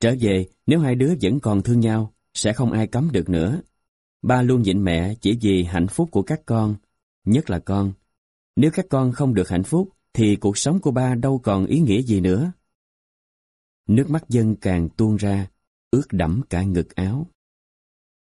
Trở về, nếu hai đứa vẫn còn thương nhau, sẽ không ai cấm được nữa. Ba luôn nhịn mẹ chỉ vì hạnh phúc của các con, nhất là con. Nếu các con không được hạnh phúc, thì cuộc sống của ba đâu còn ý nghĩa gì nữa. Nước mắt dân càng tuôn ra, ướt đẫm cả ngực áo.